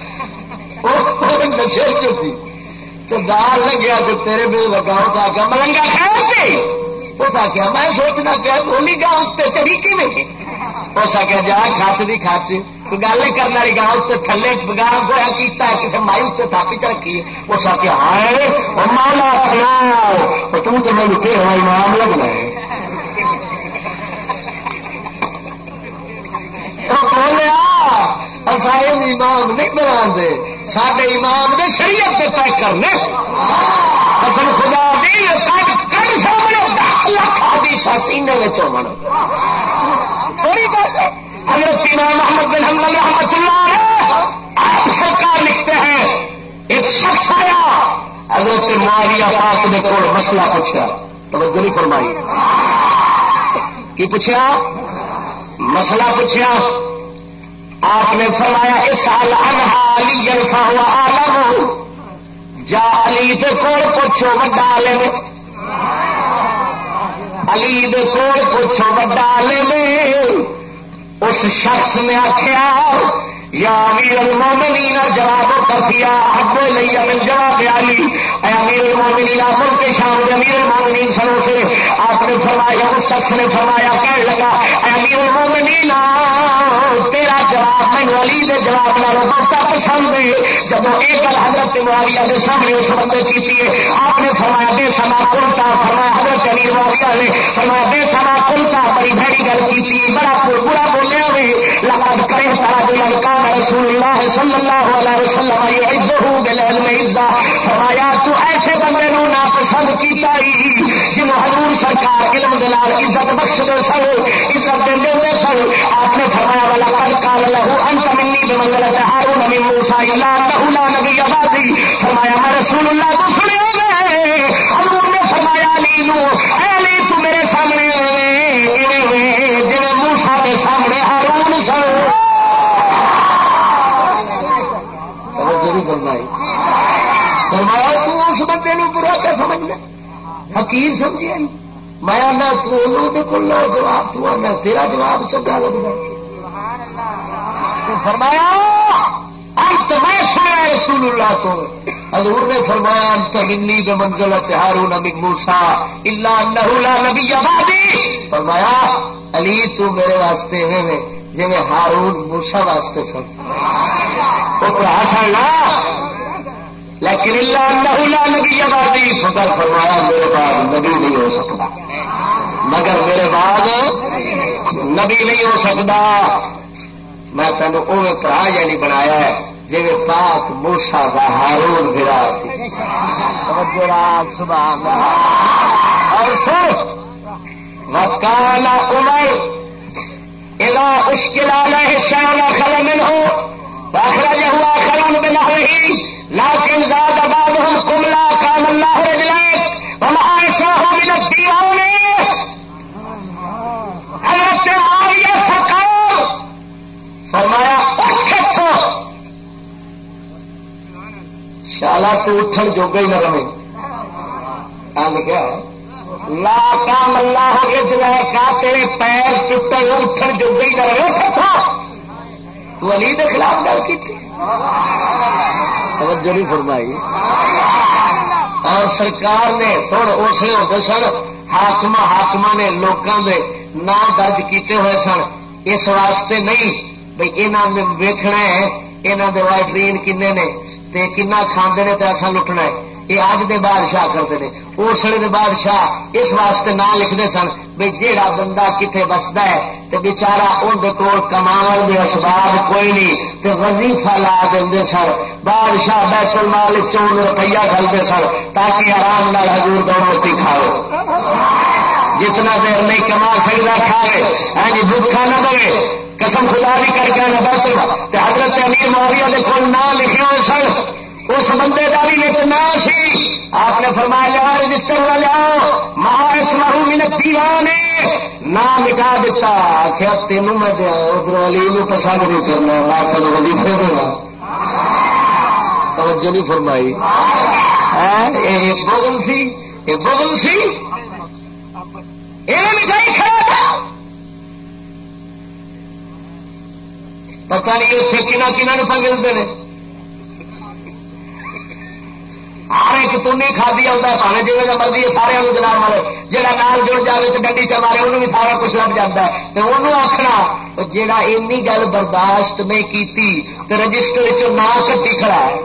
تو دال لگیا تو تیرے میرے لگا اس آخیا ملنگا اس آخیا میں سوچنا پیا بولی گا اتنے چڑی کی نہیں اس آخیا جا کچ دی کچ گل کرنے والی گاہ اتنے تھلے گاہ گویا کیتا کسی مائی اتنے تھاپی چ رکھی اس آخیا ہائے مالا تم تو میں لٹے ہوا امام لگنا ہے بولیا اصا امام نہیں بنا دے سارے امام نے شریعت سے طے کرنے۔ اصل خدا دی کل سامنے دس لاکھ آدھی سینے میں تھوڑی بات حضرت امام محمد بن حمل رحمت اللہ آپ سرکار لکھتے ہیں۔ ایک شخص آیا۔ حضرت معاویہ پاک نے کول مسئلہ پوچھا۔ توجہ نہیں فرمائی۔ کی پوچھا؟ مسئلہ پوچھا۔ آپ نے فرمایا، اس سال انہالی جنفا ہوا آلم۔ جا علی دے کول پوچھو، وڈا عالم۔ علی دے کول پوچھو، وڈا عالم۔ اس شخص نے آخیا یا امیر المومنین، جواب کفیا ابو لئی من جواب علی۔ اے امیر المومنین امر کے شام امیر المومنین سنو سے آپ نے فرمایا، اس شخص نے فرمایا کہنے لگا، اے امیر المومنین تیرا جواب میں علی دے جواب نالوں بہت پسند ہے۔ جب ایک گل حضرت معاویہ دے سامنے اس بندے کی ہے، آپ نے فرمایا، بے سما کلتا فرمایا حضرت امیر معاویہ نے فرمایا، بے سما کلتا بڑی بڑی گل کی بڑا برا بولیا ہوئے لقد کرے تارا جو لڑکا رسول اللہ صلی اللہ علیہ وسلم یہ بالعلم عزا فرمایا، تو ایسے بندے نو نا پسند کیتا ہی، جنہوں حضور سرکار علم دلال عزت بخش دے سر عزت دے دے آپ نے فرمایا والا قد قال له انت منی بمنزلت هارون من موسی الا انه لا نبی بعدی فرمایا، میں رسول اللہ کو سنے ہوئے حضور نے فرمایا، علی نو، اے علی، تو میرے سامنے جی موسا کے سامنے ہارون سر فرمایا، تو اس بندے برا کیا سمجھ سمجھنا حکیر سمجھے میں آنا لو جواب تو آنا تیرا جواب چنگا لگتا فرمایا انت میں سنا رسول اللہ تو حضور نے فرمایا، انت منی کے منزل ہارون من موسا اللہ نہ نبی آبادی۔ فرمایا، علی، تو میرے واسطے ہیں جی میں ہارون موسا واسطے سن۔ حسن لیکن اللہ اللہ نبی آبادی فکر فرمایا، میرے بعد نبی نہیں ہو سکتا۔ مگر میرے بعد نبی نہیں ہو سکتا۔ میں تینوں اوے پرا یعنی بنایا ہے جی پاک موسا کا ہارون گرا اور سر وکالا عمر، اذا اشكل عليه الشيء اخذ منه واخرجه اخرون بنحوه لكن زاد بعضهم قبلا كان الله شالا تو اٹھن جو گئی نہ رہے۔ کیا؟ لا کام اللہ ہو گیا جو کا تیرے پیر ٹوٹے اٹھن جو گئی نہ رہے۔ تھا تو علی کے خلاف گل کی توجہ نہیں فرمائی۔ اور سرکار نے سن اسے ہوتے سن حاکم حاکم نے لوگوں کے نام درج کیتے ہوئے سن۔ اس واسطے نہیں بھائی یہاں ویکنا ہے یہاں کے وائٹرین کنے نے؟ تے کنا کھانے نے تو ایسا لٹنا ہے۔ یہ اج دے بادشاہ کرتے ہیں اسلے دے بادشاہ اس واسطے نہ لکھتے سن بھائی جہا بندہ کتنے بستا ہے تو بچارا اندر کول کما دے اسباب کوئی نہیں تو وظیفہ لا دے سن۔ بادشاہ بیت المال چون روپیہ کھلتے سن تاکہ آرام نال حضور دو روٹی کھاؤ جتنا دیر نہیں کما سکتا کھائے ہاں جی بھوکا نہ دے قسم خدا بھی کر کے نہ بیت حضرت امیر معاویہ دے کول نہ لکھے ہوئے سن اس بندے کا بھی ایک نام سی آپ نے فرمایا لیا رجسٹر والا لیا مہا اس محو منتی نے نام مٹا دیتا آخیا تینوں میں دیا ادھر علی نو پسند نہیں کرنا میں پھر وظیفے دوں توجہ نہیں فرمائی یہ بغل سی یہ بغل سی یہ مٹائی کھڑا تھا پتا نہیں اتنے کنا کنا پنگلتے ہیں؟ ہر ایک تھی کھادی آتا ہے پانے جی کا مرضی ہے، سارے جناب مارے جہاں نال جڑ جائے تو ڈنڈی چ مارے، انہوں بھی سارا کچھ لگ جاتا ہے۔ تو انہوں آخنا جہا این گل برداشت نہیں کی تو رجسٹر نہ کٹی کھڑا ہے۔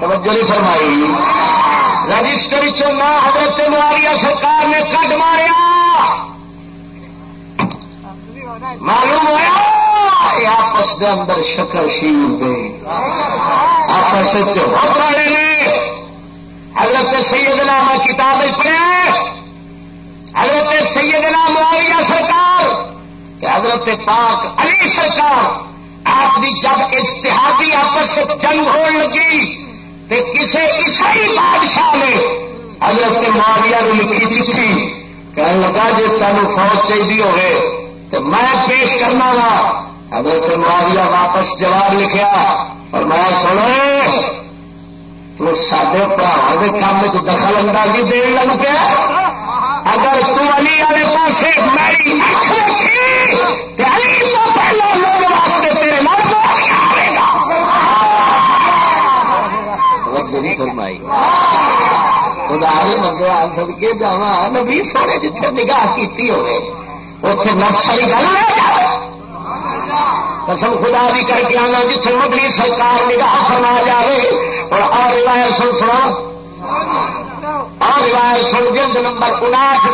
توجہ نہیں فرمائی۔ رجسٹر چ نہ حضرت معاویہ سرکار نے کٹ ماریا۔ معلوم ہوا آپس کے اندر شکر شیل دے۔ آپس والے نے حضرت سیدنا میں کتاب پڑھیا حضرت سیدنا معاویہ سرکار حضرت پاک علی سرکار آپ کی جب اجتہادی آپس جنگ ہو لگی کسی عیسائی بادشاہ نے حضرت معاویہ نے لکھی چٹھی کہنے لگا جی تین فوج چاہیے ہوئے تو میں پیش کرنا وا حضرت معاویہ واپس جواب لکھیا اور میں سنو، تو سڈے بھراوا کے کام چ دخل اندازی دین لگ پیا اگر تو علی والے پاس میری اکھ رکھی تو پہلے لوگ واسطے تیرے فرمائی۔ خدا مندر سد کے جا نبی سونے جتنے نگاہ کی ہوئے اتنے نفس والی گل قسم خدا بھی کر کے آنا جتنے مدنی سرکار نگاہ فرما جائے اور آ روایت سن سنا۔ آ روایت سن جلد نمبر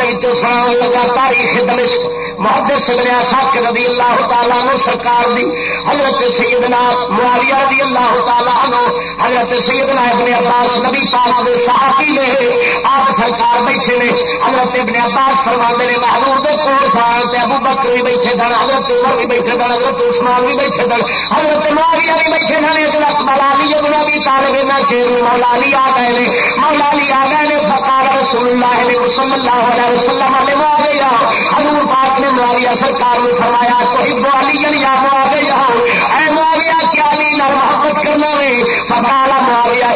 انٹھ سنا لگا تاریخ دمشق محبت سگنیا ساک رضی اللہ تعالیٰ نو سرکار دی۔ حضرت سیدنا معاویہ رضی اللہ تعالیٰ نو حضرت سیدنا ابن عباس نبی پاک دے صحابی نے آپ سرکار بیٹھے نے، حضرت ابن عباس فرما نے محبوب دے کول سان تے ابو بکر بھی بیٹھے سن، حضرت عمر بھی بیٹھے سن، حضرت عثمان بھی بیٹھے سن، حضرت معاویہ بھی بیٹھے سن حضرت مولا علی ابن ابی طالب نہ چیر مولا علی آ گئے نے، مولا علی آ گئے نے، فقال رسول اللہ صلی اللہ علیہ وسلم علیہ معاویہ، حضور پاک نے معاویہ سرکار نے فرمایا تو ہبو علی یا معاویہ، اے معاویہ کیا علی نال محبت کرنا ہے؟ فقال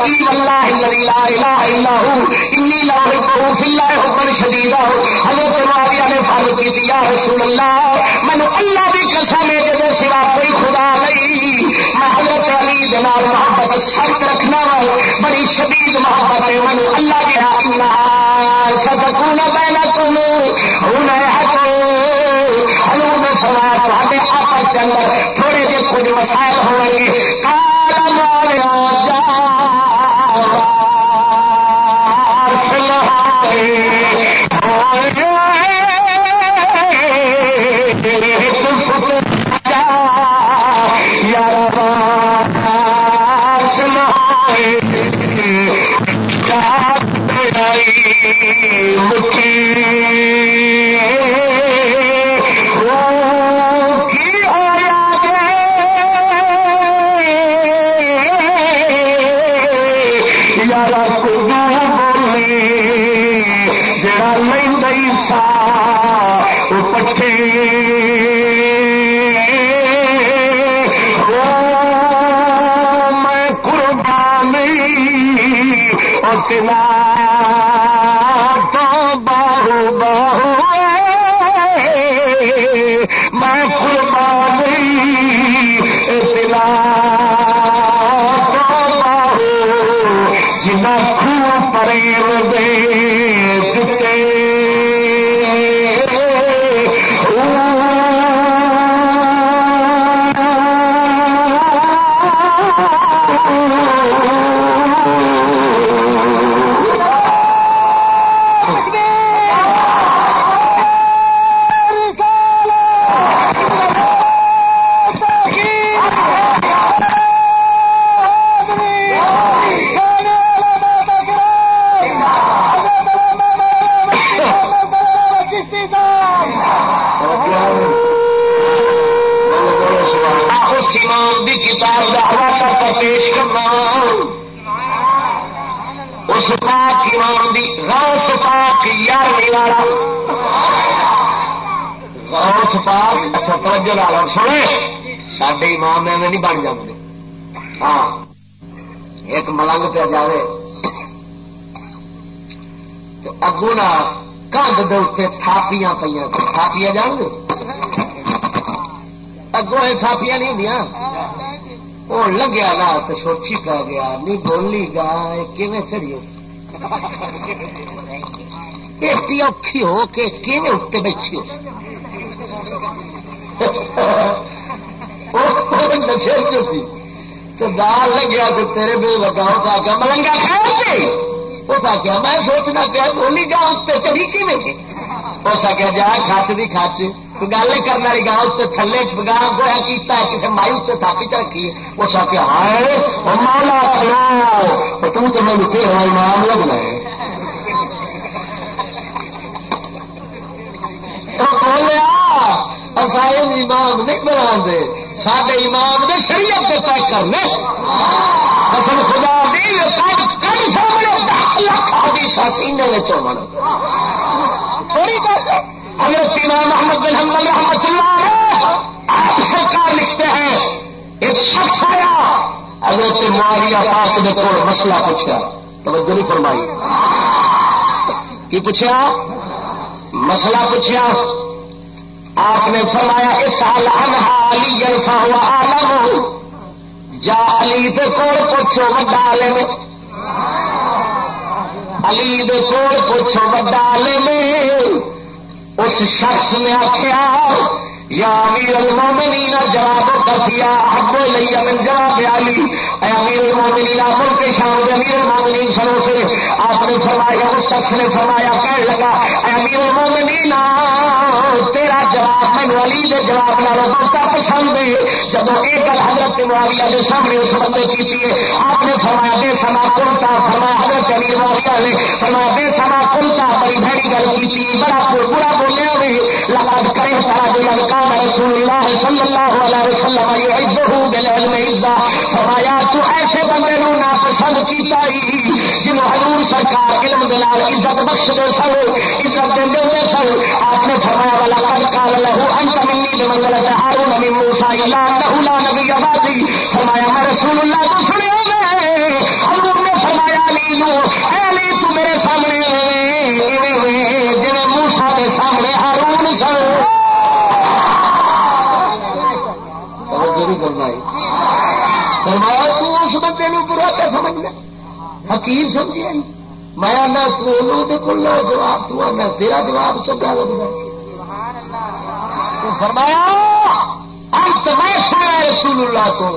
معاویہ اللہ الذی لا الہ الا هو انی لا احبه فی اللہ حبا شدیدا حضرت معاویہ نے فرض کی یا رسول اللہ من اللہ بھی قسم ہے کہ سوا کوئی خدا نہیں۔ میں حضرت علی نال محبت سخت رکھنا ہے بڑی شدید محبت ہے۔ من اللہ بھی انہا صدقون بینکم۔ ہن حق حضور نے فرمایا تمہارے آپس کے اندر ہاں، تھاپیاں پہ تھاپیاں جان گے؟ اگوں یہ تھاپیاں نہیں ہوں وہ لگیا نا تو سوچی پی گیا، نہیں بولی گا کیون چڑی ایڈی اوکھی ہو کے کیون اتنے بیٹھی ہو تو دال لگیا تو تیرے بھی لگاؤ کا کیا ملنگا کھا اس آخیا میں سوچنا پیا بولی گا اتنے چڑی کی ہو سکے جا کچ بھی کچ گل کرنے والی گاہ اتنے تھلے گاہ گویا کیتا ہے کسی مائی اتنے تھاپی چ رکھی ہے۔ اس آ کے ہائے مولا کھلو تم تو میں لکھے ہوا امام لگنا ہے بولیا امام نہیں بنا دے سارے امام نے شریعت کے پیک کرنے۔ قسم خدا دی سینے میں۔ چومن تھوڑی حضرت امام محمد بن حمد رحمت اللہ آپ سرکار لکھتے ہیں۔ ایک شخص آیا۔ حضرت معاویہ پاک نے کوئی مسئلہ پوچھا۔ توجہ نہیں فرمائی۔ کی پوچھا؟ مسئلہ پوچھا۔ آپ نے فرمایا اس سال انہا علی جلفا ہوا آلم. جا علی دے کول پوچھو وڈا عالم علی دے کول پوچھو وڈا عالم اس شخص نے آخیا یا امیر المومنین، جواب کفیا حب لئی من جواب علی۔ اے امیر المومنین ملک شام کے امیر المومنین سنو سے۔ آپ نے فرمایا، اس شخص نے فرمایا کہنے لگا، اے امیر المومنین تیرا جواب مینو علی دے جواب نالوں بہت پسند ہے۔ جب ایک گل حضرت معاویہ کے سامنے اس بندے کی ہے، آپ نے فرمایا، بے سما کلتا فرمایا حضرت امیر معاویہ نے، فرمایا، بے سما کلتا بڑی بھڑی گل کی بڑا برا بولیا ہوئے لقد کرے تارا جو لڑکا رسول اللہ صلی اللہ علیہ وسلم بالعلم عزا فرمایا، تو ایسے بندے نو نا پسند کیتا ہی جنہوں حضور سرکار علم دلال عزت بخش دے سر عزت دے دے سر آپ نے فرمایا والا قد قال له انت مني بمنزلت هارون من موسى الا انه لا نبي بعدي فرمایا، میں رسول اللہ کو سنے ہوئے حضور نے فرمایا، علی نو اے علی، تو میرے سامنے ہوئے جی موسا کے سامنے ہارون سر فرمایا، تو اس بندے نو برا کیا سمجھنا حکیم سمجھے میں نہ تو جواب تو میں تیرا جواب چنگا لگا تو فرمایا انت میں سنا رسول اللہ تو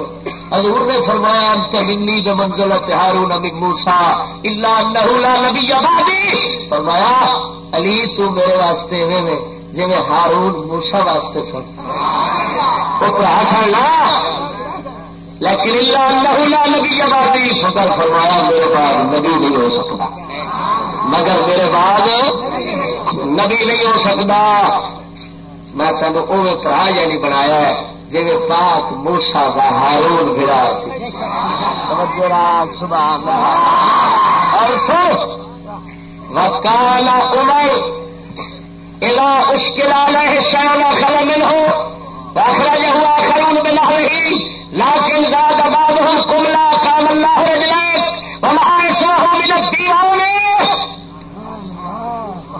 حضور نے فرمایا، انت منی دے منزل تہارو نبی موسا اللہ نہ نبی آبادی فرمایا، علی، تو میرے واسطے میں میں جی ہارون موسا واسطے سن لیکن اللہ اللہ نبی آبادی فکر فرمایا میرے بعد نبی نہیں ہو سکتا۔ مگر میرے بعد نبی نہیں ہو سکتا۔ میں تین اوے پرا یا نہیں بنایا جی پاک موسا کا ہارون گرا اور سو وکالا عمر، اذا اشکل علیہ شانا خلم ہو واخرجه اخرون بنحوه۔ لكن زاد بعضهم قملا قام الله رجلين وما اسمه من الديوان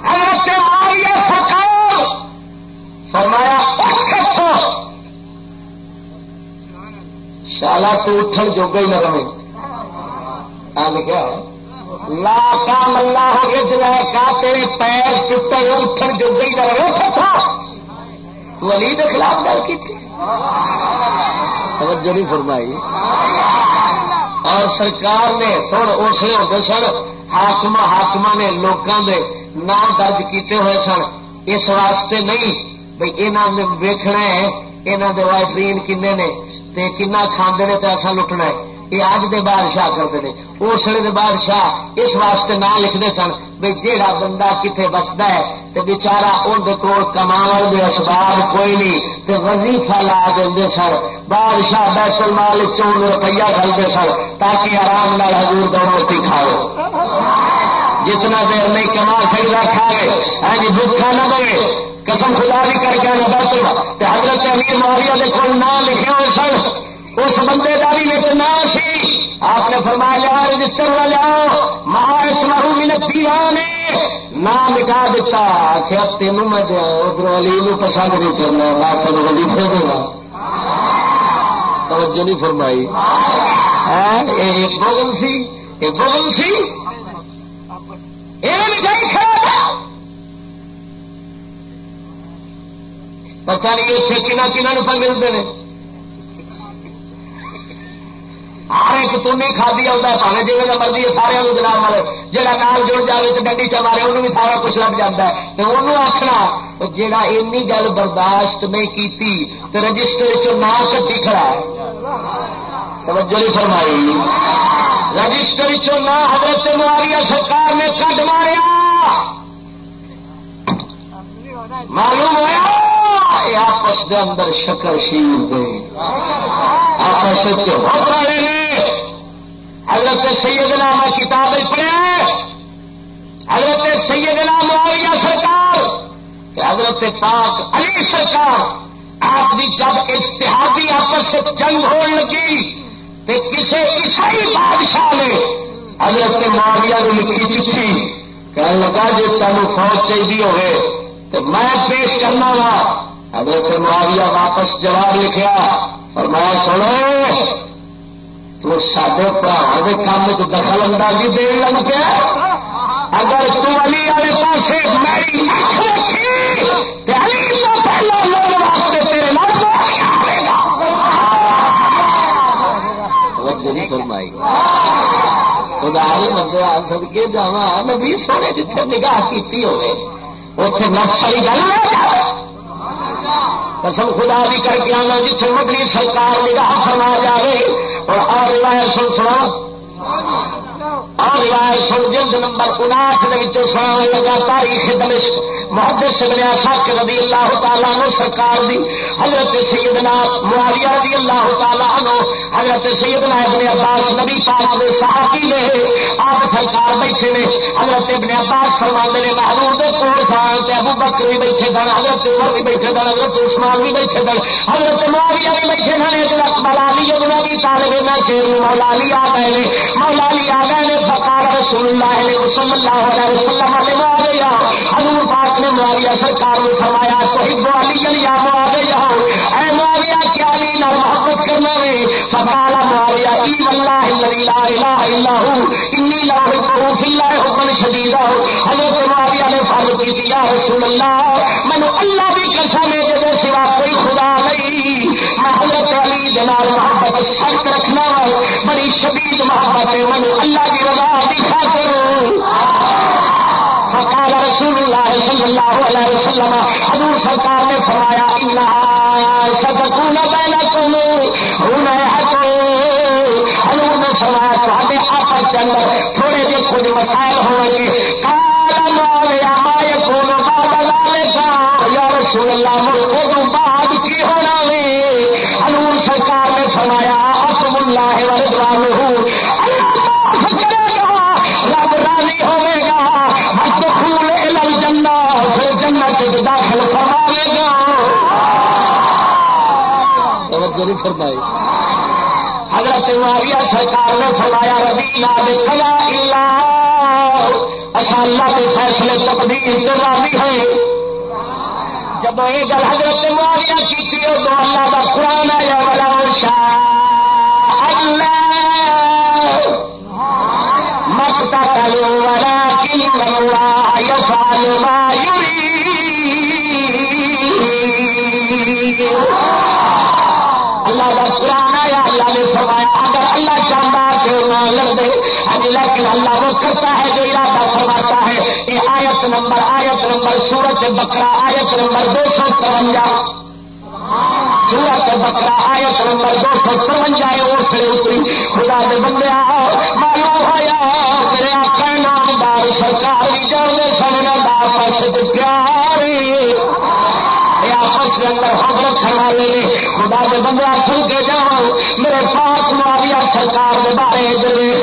حضرت معاویہ سرکار فرمایا شالا تو اٹھن جوگا ہی نہ رہے۔ آ لکھا لا کام اللہ رجلا کا تیرے پیر ٹوٹے اٹھن جوگا ہی نہ رہے۔ اٹھ ولی کے خلاف گل کی تھی۔ توجہ نہیں فرمائی۔ اور سرکار نے سن اسے ہوتے سن حاکم حاقم نے لوگوں کے نام درج کیتے ہوئے سن۔ اس واسطے نہیں بھائی یہاں نے ویکنا ہے یہاں کے وائٹرین کنے نے کنا کھانے نے تو ایسا لٹنا ہے۔ یہ اج دے بادشاہ کرتے ہیں۔ اس وقت بادشاہ اس واسطے نہ لکھتے سن بھائی جہا بندہ کتنے بستا ہے تو بچارا اندر کول کما دے اسباب کوئی نہیں تو وظیفہ لا دے سن۔ بادشاہ بیت المال چون روپیہ کھلتے سن تاکہ آرام نال حضور دو روٹی کھاؤ جتنا دیر نہیں کما سکتا کھائے ہاں جی بھوکا نہ بنے۔ قسم خدا بھی کر کے نہ بیت حضرت امیر معاویہ دے کول نہ لکھے ہوئے سن۔ اس بندے کا بھی ایک نام سی۔ آپ نے فرمایا رجسٹر والا لیا مہا مہو منت نے نام مٹا دیتا آخیا تینوں میں دیا ادھر علی نو پسند نہیں کرنا، میں تین ولی پھر دوں توجہ نہیں فرمائی۔ ایک بغل سی، ایک بغل سی۔ پتہ نہیں اتنے کنہ کنہ پہ ملتے ہیں ہر ایک تم نہیں کھادی آتا پہلے جی کا مرضی ہے سارے جناب والے جہاں نال جڑ جائے تو ڈنڈی چ مارے انہوں بھی سارا کچھ لگ جاتا ہے۔ تو انہوں آخنا جہا این گل برداشت نہیں کی تو رجسٹر نہ کٹی کھڑا توجہ نہیں فرمائی۔ رجسٹر چ نہ حضرت ماریا سرکار نے کٹ ماریا۔ معلوم ہوا آپس کے اندر شکر شیل گئی آپس بہت رہے ہیں حضرت سیدنا میں کتاب پڑھیا حضرت سیدنا معاویہ سرکار حضرت پاک علی سرکار آپ کی جب اشتہادی آپس سے جنگ ہو لگی تو کسی عیسائی بادشاہ نے حضرت معاویہ نے لکھی چٹھی کہنے لگا جی تمہیں فوج چاہیے ہوئے تو میں پیش کرنا وا۔ حضرت معاویہ واپس جواب لکھا اور میں سنو۔ تو سارے برا کے کام چ دخل اندازی دین لگ پیا اگر تو علی والے پاس میری پہلا لوگ واسطے تیرے فرمائی خدا بندے آ سد کے جا نبی سونے جتنے نگاہ کی ہوئے اتنے نفس والی گل قسم خدا بھی کر کے آنا جتنے مدنی سرکار نگاہ فرما جائے اور اور روایت سن سنا۔ اور روایت سن جلد نمبر انٹھ کے سنا لگا تاریخ دمشق محدث ابن اساق رضی اللہ تعالیٰ عنہ سرکار دی، حضرت سیدنا معاویہ رضی اللہ تعالیٰ عنہ، حضرت سیدنا ابن عباس نبی پاک دے صحابی نے آپ سرکار بیٹھے نے۔ حضرت ابن عباس فرماندے نے محبوب دے کول سان تے ابو بکر بھی بیٹھے سن، حضرت عمر بھی بیٹھے سن، حضرت عثمان بھی بیٹھے سن۔ حضرت معاویہ بھی بیٹھے سن، حضرت مولا علی ابن ابی طالب نے شیر مولا علی آ گئے نے۔ مولا علی آ گئے نے، فقال رسول اللہ صلی اللہ علیہ وسلم علیہ معاویہ، حضور پاک نے معاویہ سرکار نے فرمایا تو ہبو علی یعنی یا معاویہ اے معاویہ، کیا علی نہ محبت کرنا ہے؟ فقال معاویہ ای واللہ الذی لا الہ الا هو انی لا احبه فی اللہ حبا شدیدا حضرت معاویہ نے فرض کی یا رسول اللہ میں اللہ بھی قسم ہے کہ سوا کوئی خدا نہیں۔ میں حضرت علی جنال محبت سخت رکھنا ہے بڑی شدید محبت ہے میں اللہ اللہ علیہ وسلم، حضور سرکار نے فرمایا سکون کم ہوں حضور نے فرمایا تے آپس کے اندر تھوڑے جے کچھ مسائل ہوں نہیں فرمائی۔ حضرت معاویہ سرکار نے فرمایا، ربی کلا اصا اللہ۔ کے فیصلے تقدیر تو راضی ہے جب یہ گل حضرت معاویہ کی تھی تو اللہ کا قرآن آیا بلا شاہ اللہ۔ مکتا کرو والا کی اللہ یفعل ما اللہ لیکن اللہ وہ کرتا ہے جو ارادہ فرماتا ہے یہ آیت نمبر آیت نمبر سورت بکرا آیت نمبر دو سو ترونجا سورت بکرا آیت نمبر دو سو ترونجا ہے اس سے اتری۔ خدا دے بندے معلوم ہوا میرے آقا نامدار سرکار بھی جانے سن آپس پیار آپس کے اندر حضرت والے نے خدا کے بندے سن کے جاؤ، میرے پاک معاویہ سرکار کے بارے جلے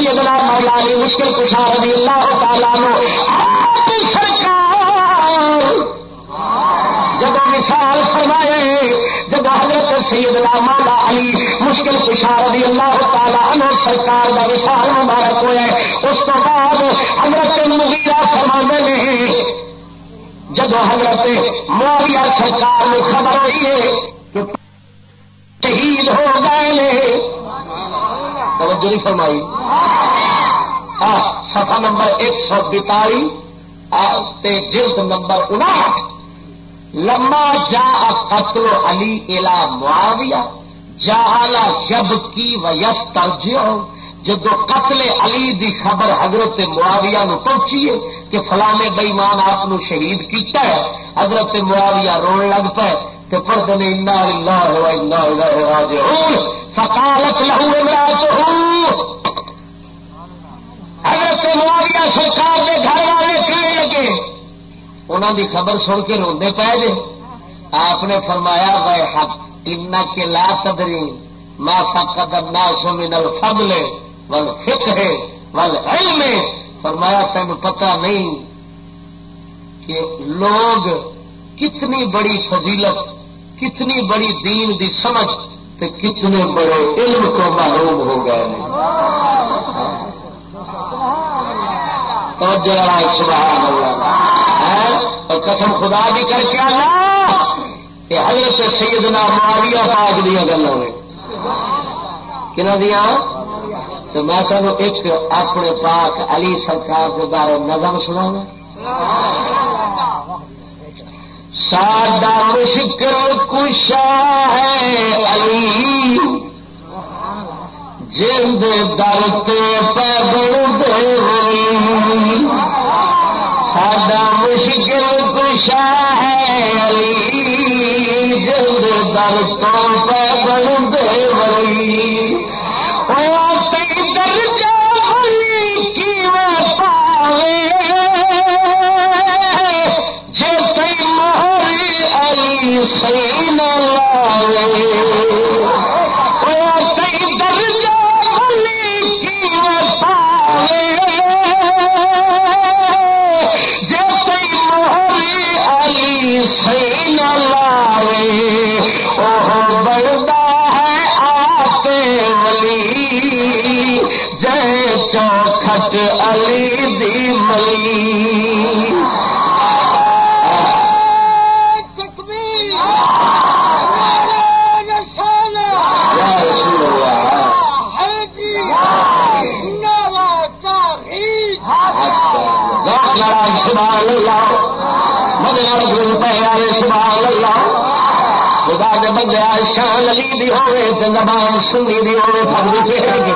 سیدنا مولا علی مشکل کشار رضی اللہ تعالیٰ نو آپ سرکار۔ جب مثال فرمائے، جب حضرت سیدنا مولا علی مشکل کشار رضی اللہ تعالیٰ عنہ سرکار کا مثال مبارک ہوا اس کو بعد حضرت مغیرہ فرما نے، جب حضرت معاویہ سرکار میں خبر ہوئی ہے کہ شہید ہو گئے توجہ نہیں فرمائی۔ ہاں سفا نمبر ایک سو بتالی جلد نمبر انٹھ لما جا قتل علی الا معاویہ جا جب کی ویس ترجیح جب قتل علی دی خبر حضرت معاویہ نو پہنچی ہے کہ فلانے بئیمان آپ نو شہید کیتا ہے، حضرت معاویہ رون لگ پائے تو پرد نے فکالت لہو امراط حضرت معاویہ سرکار کے گھر والے کہنے لگے انہوں دی خبر سن کے روندے پے جے۔ آپ نے فرمایا بھائی حق ان کے لا تدری ما فقد الناس من الفضل والفقه والعلم. فرمایا تین پتہ نہیں کہ لوگ کتنی بڑی فضیلت، کتنی بڑی دین دی سمجھ تے کتنے بڑے علم کو محروم ہو گئے سبحان اللہ۔ اور قسم خدا بھی کر کے آنا کہ حضرت سیدنا معاویہ پاک دیا گلوں نے کنہ دیا؟ تو میں تمہیں ایک اپنے پاک علی سرکار کے بارے نظم سنا ساڈا مشکل کشا ہے علی۔ جند درتے پیدل دے ساڈا مشکل کشا ہے علی۔ جند درتوں پیدل دے دی ہوئے تو زبان سنی دی ہوئے پھر بھی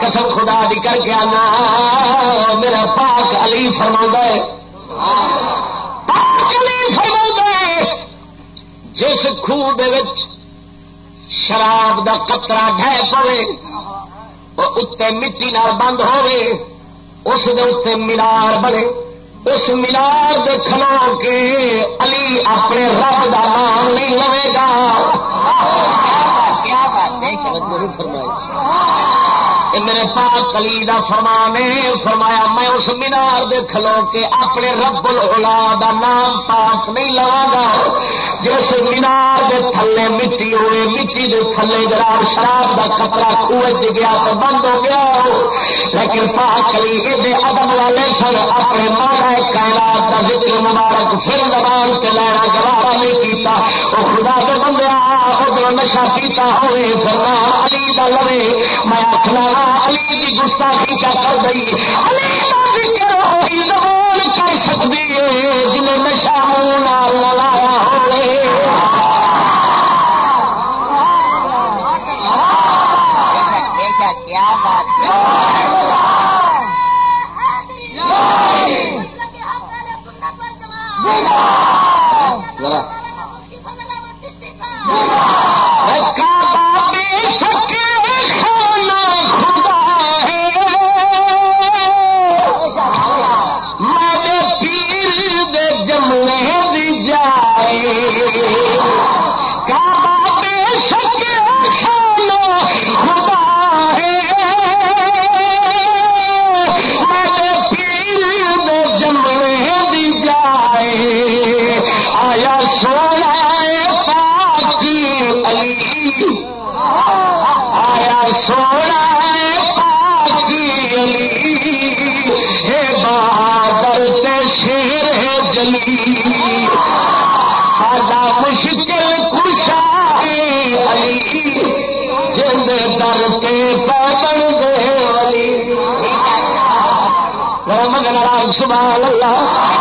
قسم خدا دی کر کے آنا، میرا پاک علی فرما ہے۔ پاک علی فرما ہے، جس خوہ شراب دا قطرہ ڈہ پوے، وہ اتنے مٹی نال بند ہوئے اس دے اتنے مینار بنے۔ اس مینار دے کھلو کے علی اپنے رب دا نام نہیں لوے گا۔ کیا بات فرمائی۔ میرے پاک کلی دا فرمانے فرمایا، میں اس مینار دے کھلو کے اپنے رب الا دا نام پاک نہیں لوا گا۔ جس مینار دے تھلے مٹی ہوئے، مٹی دے تھلے گراب شراب دا کپڑا خوہ گیا تو بند ہو گیا۔ لیکن پاک کلی یہ ادب والے سن، اپنے مانا کائنات دا ذکر مبارک پھر زبان تے لینا گوارا نہیں کیتا۔ وہ خدا دے بندیا ادھر نشا کیتا ہوئے پھر علی دا لوے۔ میں آخنا علی کی گستاخی کا کر گئی علی زبان کر سکتی ہے، جنہیں نشا منہ لایا سبحان اللہ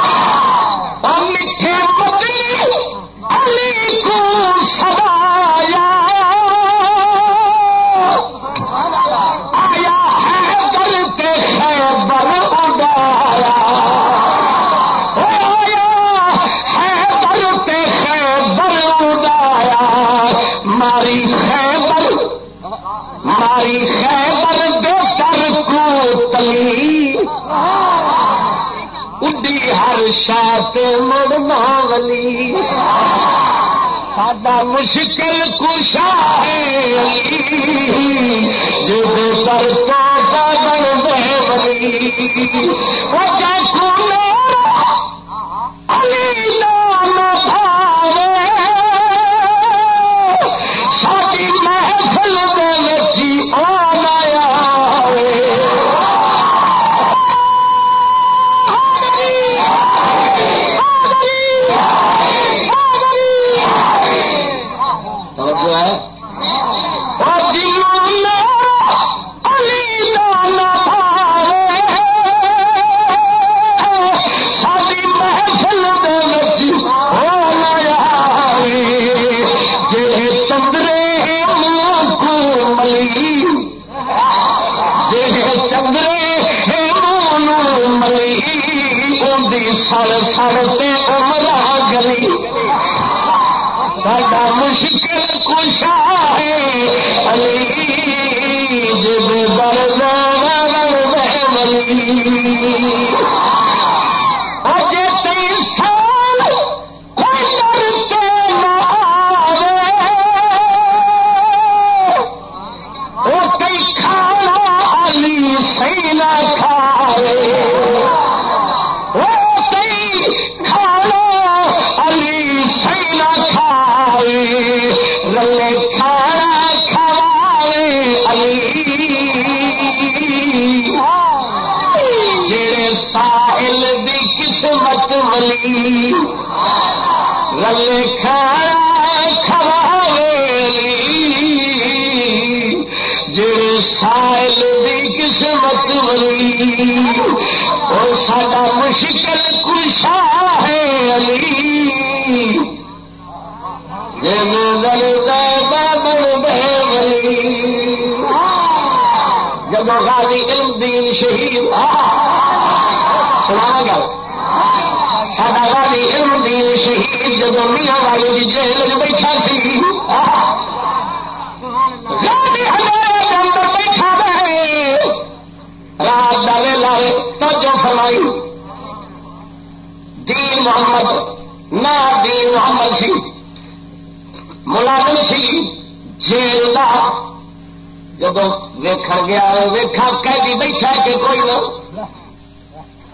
شاہ مڑنا ولی ساڈا مشکل کشا جی پر تو بن دے ولی وہ سر سر تے عمرہ گلی۔ بڑا مشکل کشا ہے۔ علی جب درد ملی دی علم دین شہید سنا گل ساڈا غازی علم دین شہید جب میاں والی جیل بیٹھا سی۔ ویکھن گیا ویخا قیدی بیٹھا کہ کوئی نہ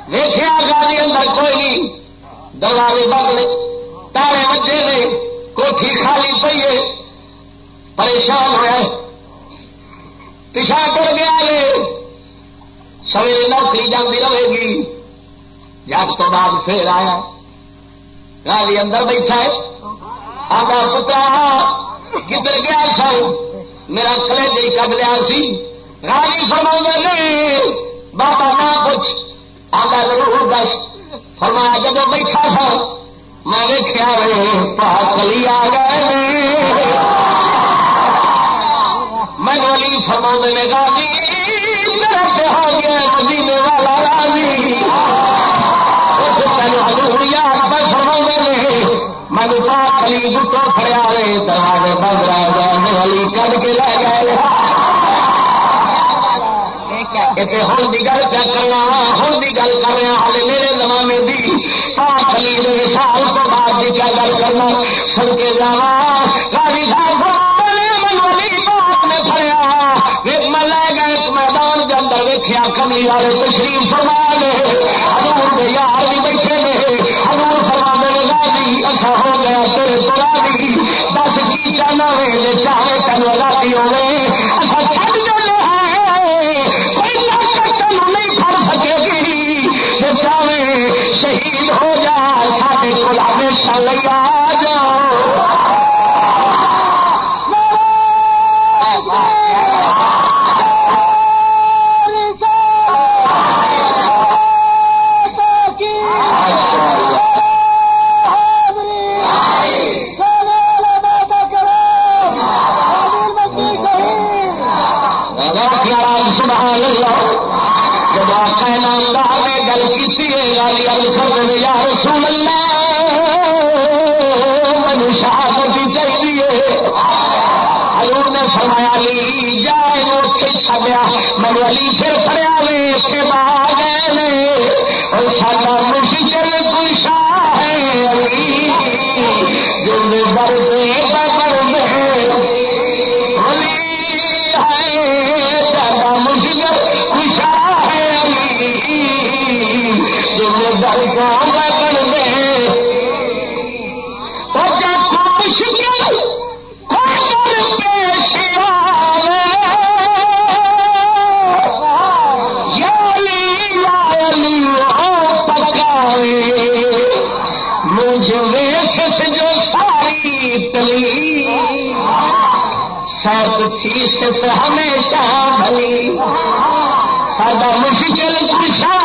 ویخیا گاڑی اندر کوئی نہیں۔ دروازے بند نے، تارے بجے نے، کوٹھی خالی پی ہے۔ پریشان ہوا پیشہ کر گیا ہے۔ سویرے نوکری جانے رہے گی۔ جب تو بعد پھر آیا۔ گاڑی اندر بیٹھا ہے۔ آدھا پتا کدھر گیا سو میرا کلے دل کٹ لیا سی۔ راضی فرما نہیں بابا نہ کچھ آگا ضرور دس۔ فرمایا جب بیٹھا تھا، میں دیکھا پاک علی آ گئے میں علی فرما نے، راضی، میرا میں پاک علی گٹو فریا دروازے بند رہ گئے علی کر کے لے گئے۔ ہوں کی گل کیا کرنا ہوں کی گل کر رہا ہال میرے زمانے کی پا خلیل سال تو بعد کی کیا گل کرنا؟ سن کے جا گاڑی لے گئے ایک میدان کے اندر کمی والے تشریف فرما لے ہزور دے یار بھی بیٹھے نے۔ ہزور فرما دے گاڑی اصا ہو گیا تیرے تو راضی دس کی چاہنا وے چاہے تین راضی ہوئے مشکل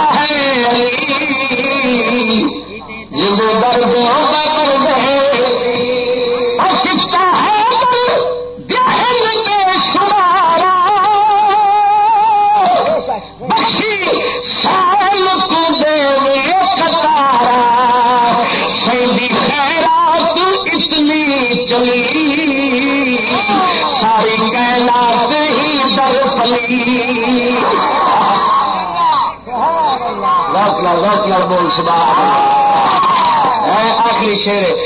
بول سب آخری شیر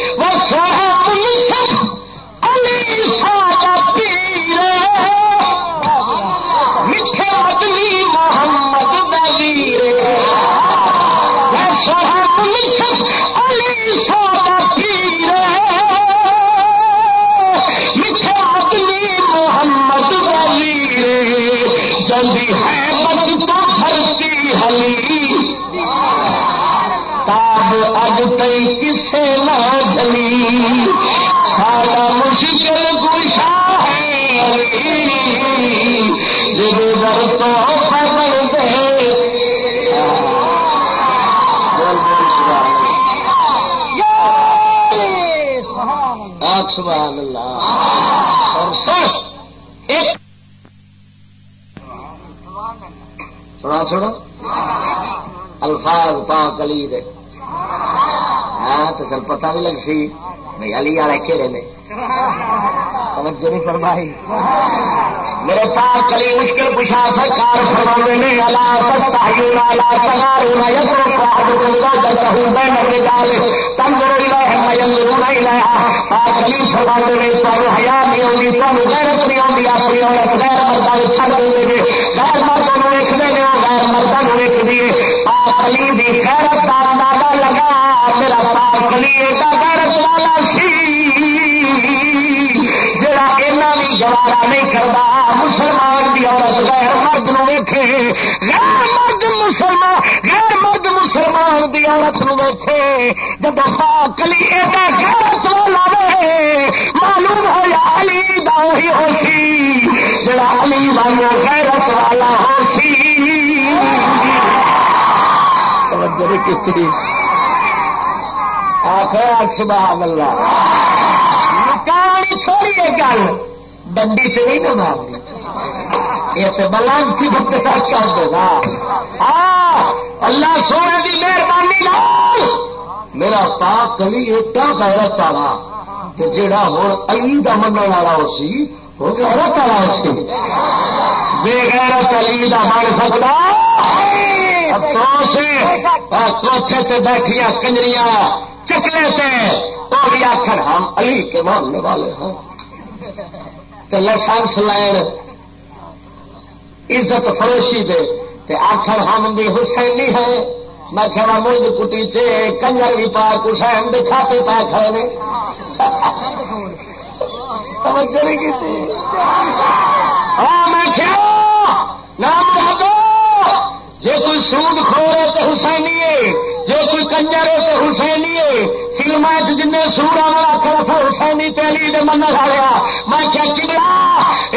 پتہ بھی لگ سی۔ بھائی علی والے کہڑے نے۔ توجہ نہیں فرمائی۔ میرے پاس کلی مشکل پوچھا، سرکار فرما نے اللہ سستا اللہ سگار ہونا بین نے نہیں آتی تمہیں غیرت نہیں آتی اپنی عورت غیر مردہ چھڑ دیں گے غیر مردوں ویکتے ہیں غیر مردوں ویک دیے پاک علی دی غیرت میرا غیرت والا سی، جڑا اینا بھی گوارا نہیں کرتا مسلمان دی عورت غیر مرد نو ویکھے۔ غیر مرد مسلمان، غیر مرد مسلمان دی عورت نو ویکھے۔ جب پاک علی ایک غیرت والا وے، معلوم ہو یا علی دا ہی ہو سی، جڑا علی وانگو غیرت والا ہو سی۔ آخر سبحان اللہ۔ مکان تھوڑی ہے گل۔ ڈنڈی سے نہیں نہ مارنی یہ تو بلان کی بندے کا کر دے گا اللہ سونے کی مہربانی میرا پاک کلی ایک غیرت والا جڑا ہوں علی کا من والا سی وہ غیرت والا سی۔ بے غیرت علی کا من سکتا افسوس کوٹھے تے بیٹھیا کنجریاں۔ چکلے تے وہ بھی آخر ہم علی کے ماننے والے ہیں لائسنس لائن عزت فروشی دے۔ آخر ہم بھی حسینی ہے میں کہنا ملک کٹی چ کنجر بھی پا، حسین دے کھاتے پا کھڑے نے۔ ہاں میں کیا نام دو۔ جی کوئی سود کھوڑے تو حسینی ہے جو کوئی کنجر ہے تو حسینی ہے۔ فلم جن سور آخر حسینی تیلی دے من کھایا میں کیا کبلا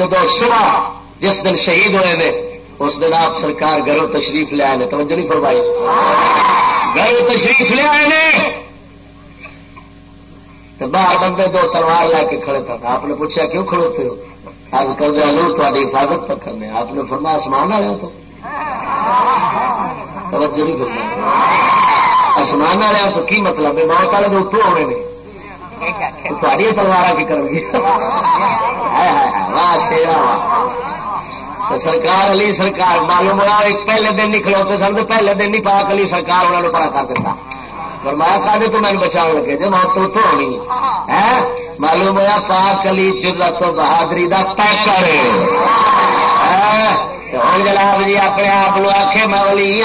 جب صبح جس دن شہید ہوئے نے، اس دن آپ سرکار گھروں تشریف لے آئے توجہ نہیں فرمائی۔ گھروں تشریف لے آئے نے۔ تو باہر بندے دو تلوار لے کے کھڑے تھا آپ نے پوچھا، کیوں کھڑوتے ہو؟ آج کر دیا لو تاری حفاظت پر کرنے۔ آپ نے فرمایا، آسمان آیا تو۔ توجہ نہیں فرمایا آسمان آ رہا تو کی مطلب ہے؟ موت والے تو اتوں آنے تاری تلوار کی کرو گی واہ، شیرا، واہ۔ سرکار علی، سرکار معلوم ہوا، ایک پہلے دن نہیں کھلوتے سن، تو پہلے دن نہیں پاک علی سرکار انہوں نے پڑا کر دیتا۔ فرمایا کھے تو میں بچا لگے؟ جی موت تو اتوں ہونی۔ ہے معلوم ہوا، پاک علی جرت بہادری کا پیکر ہوں جناب جی اپنے آپ آخے میں مولی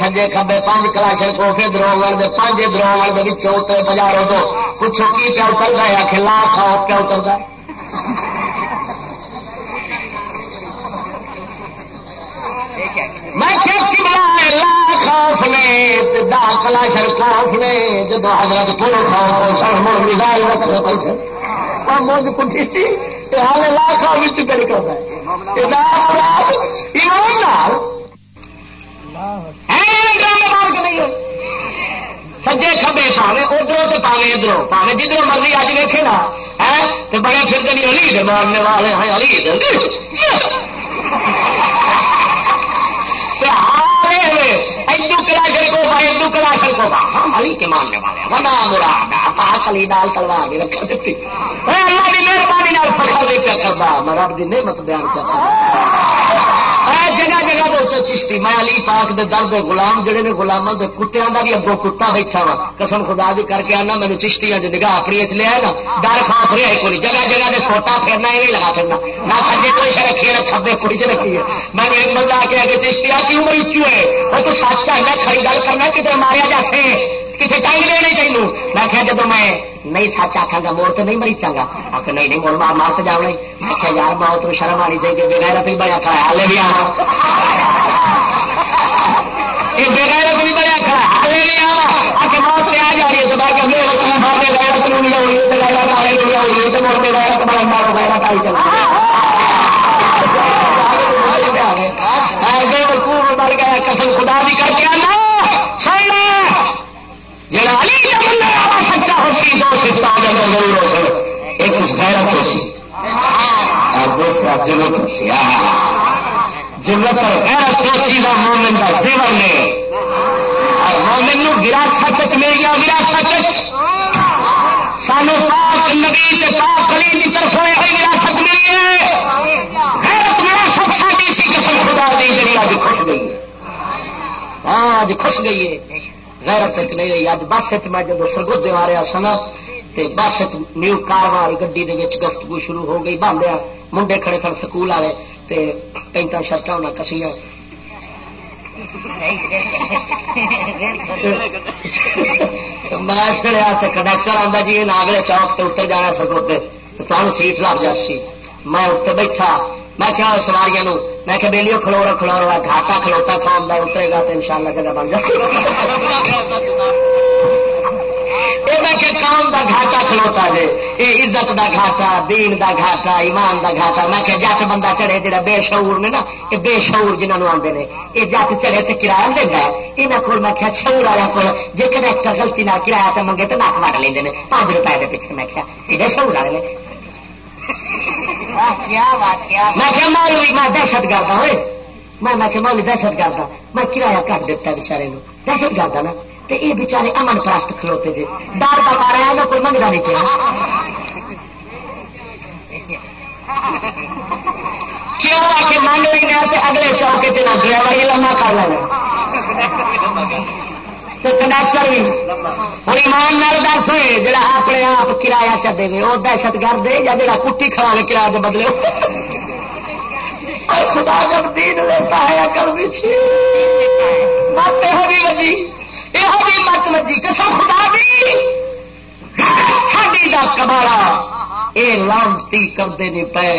سجے کبے پانچ کلاشن کوفے دروگن پانچ دروگن کے اتر بازاروں تو پوچھو کی کیا اترتا ہے؟ آخ لا کھاؤ کیا اترتا میں خوف نے دا کلاشن خوف نے جب حضرت پورے کھاؤ سر مڑ مزاج رکھنے پیسے اور مونج کٹھی تھی ہال لاکھ بھی کر کرتا ہے۔ سجے کبے پاوے ادھر تو پاوے ادھر پاوے جدھر مرضی اج ویکے نا تو بڑے پھر دلی علی مارنے والے ہیں علی ادو کلاشن کو ہندو کلا کلاشن کو پا۔ ہم ہاں، علی کے ماننے والے ہیں۔ ونا مراد پاک علی دال تلوار بھی رکھ دیتی۔ اے اللہ دی مہربانی فخر نہیں کیا کرتا میں رب دی نعمت بیان کرتا جگہ چشتی میں علی پاک دے درد گلام جڑے نے گلاموں کے کتوں کا بھی اگوں کتا بیٹھا وا۔ قسم خدا بھی کر کے آنا میرے چشتی اج نگاہ اپنی چ لیا نا ڈر خوف رہا کوئی جگہ جگہ دے فوٹا پھرنا یہ لگا پھرنا۔ نہ سجے کوئی سے رکھی ہے کبے کوئی سے رکھی ہے میں نے ایک بندہ آ کے آگے چشتی آ کیوں بڑی کیوں ہے وہ تو سچ ہے، میں کھڑی گل کرنا کتنے ماریا جیسے کسی ٹائم لے نہیں تینوں؟ میں کیا جب میں نہیں سچ آخا گا، موڑ تو نہیں مری چاہا آ نہیں نہیں، موڑ مار مار سے جاؤ میں کیا یار موت تو شرم آنی چاہیے بغیر بھی بڑا کھڑا ہالے بھی آنا ضرور ہو سکے ایک اس غیرت ہو سی اور دوسرا ضرورت ہو سی ضرورت اور غیرت ہو چیزاں مومن کا زیور نے اور مومن نو وراثت مل گیا، وراثت سانو پاک نبی کے پاک علی کی طرف وراثت ملی ہے۔ غیرت وراثت ساری سی قسم خدا دی جی اج خوش گئی ہے۔ ہاں اج خوش گئی ہے۔ غیرت ایک نہیں رہی۔ اج بس میں جب سرگود آ رہا سنا بس نیو کار والی گڈی گفتگو شروع ہو گئی۔ باندھیا منڈے کھڑے سن سکول والے۔ پینٹا شرٹا ہونا کسیا میں چڑیا کنڈکٹر آتا جی ناگلے چوک سے اتر جانا سکوتے تمہیں سیٹ لگ جاسی میں اتنے بیٹھا، میں کیا سواریاں میں کہ بیلیو کھلو کھلو رہا گھاٹا کھلوتا کھاؤں گا اترے گا تو ان شاء اللہ جگہ بن جائے کام دا گھاٹا کھلوتا ہے یہ عزت دا گھاٹا دین دا گھاٹا ایمان دا گھاٹا میں کہ جت بندہ چڑھے جا بے شعور نے نا یہ بے شعور جنہوں آتے ہیں یہ جت چڑھے تو کرایہ دینا ہے یہاں کو میں کیا شعور والا کو جی کنیکٹر گلتی نہ کرایہ چ منگے تو نک وٹ لیں پانچ روپئے کے پیچھے میں کیا یہ شعور والے میں کیا مولوی میں دہشت گرد ہوئے میں میں کہ مولوی دہشت گرد میں کرایہ کٹ دیتا بچارے دہشت گرد نا تو یہ بچارے امن پرست کھلوتے جی۔ ڈر کا پا رہا کوئی منگتا نہیں پیا کیوں آ کے منگ لینا اگلے چوکے چ نہ ڈرائیور لما کر لینا ہوں ایمان دس جا اپنے آپ کرایہ چ دے وہ دہشت گرد یا جا کٹی کھڑا کرایہ کے بدلے۔ خدا جب دین پایا کر بھی مت یہ مت وجی قسم خدا دی ساڈی کا کباڑا یہ لانتی کرتے نہیں پے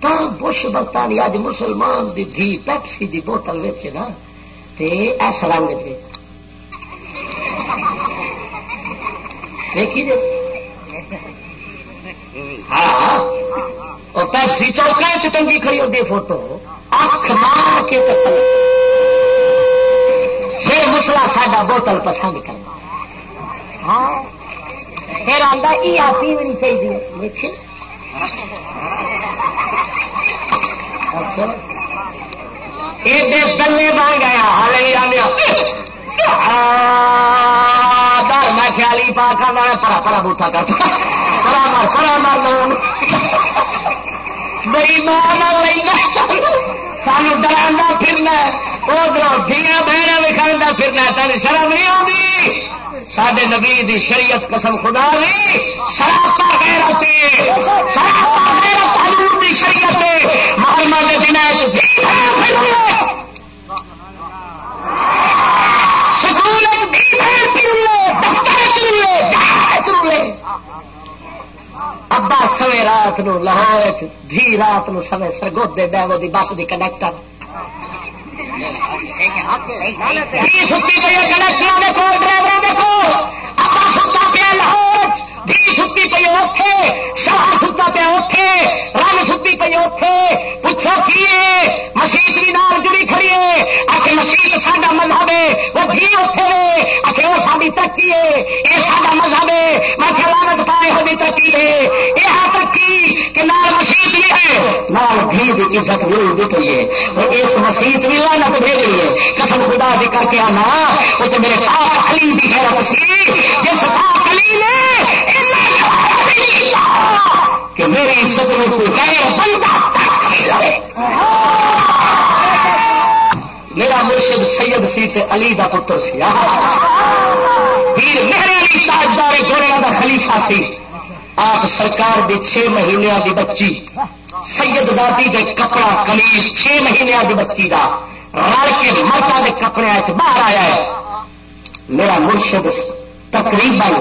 تو بش برطانیہ اج مسلمان دی دھی پیپسی دی بوتل ویچے نا ایسا رنگ دیکھی جی ہاں پیپسی چوکا چنگی کھڑی ہوتی فوٹو اکھ مار کے پھر مسلا ساڈا بوتل پسند کرنا ہاں۔ پھر آتا یہ آپ ہونی چاہیے۔ دیکھیے دلے بن گیا ہالے آنے ہاں۔ ہاں۔ میں خیالی پا کر پڑا پڑا بوٹا کر۔ پڑا مار پڑا مار لوگ میری سانو ڈرا پھرنا ادھر دیا بہن لکھا پھرنا تین شرم نہیں آتی سڈے نبی دی شریعت قسم خدا بھی سراپا غیرت سراپا غیرت حضور دی شریعت محرمہ کے دن ابا سوے رات نو لاہور بھی رات نو سوے سرگوتے دے دی بس کی کنڈکٹر ستی پی کنڈکٹر دیکھو ڈرائیور دیکھو آپ ستا پیا لاہور دھی ستی پی اتے شاہ ستا پیا اتے رن ستی پی اتے پوچھو کی مسیت بھی نال جڑی کھڑی ہے؟ آخر مسیت ساڈا مذہب ہے، وہ جی دھی اتے ہے آخر وہ ساری ترقی ہے یہ ساڈا مذہب ہے۔ میں لانت پائے ہوئی ترقی ہے۔ یہ ترقی کہ نال مسیت بھی ہے۔ نال دھی کی عزت بھی ہوئی پی ہے۔ اور اس مسیت بھی لانت دے گئی ہے قسم خدا بھی کر کے آنا، وہ تو میرے پاک علی کی خیر سی جس پاک علی نے کہ میری عزت میں کوئی کہے بندہ میرا مرشد سید سی تے علی دا پتر سی۔ پیر میرے علی تاجدار گوڑے دا خلیفہ سی۔ آپ سرکار دی چھ مہینے دی بچی۔ سید زادی دے کپڑا کمیز چھ مہینے دی بچی دا۔ رل کے مرتا کے کپڑے باہر آیا ہے۔ میرا مرشد تقریباً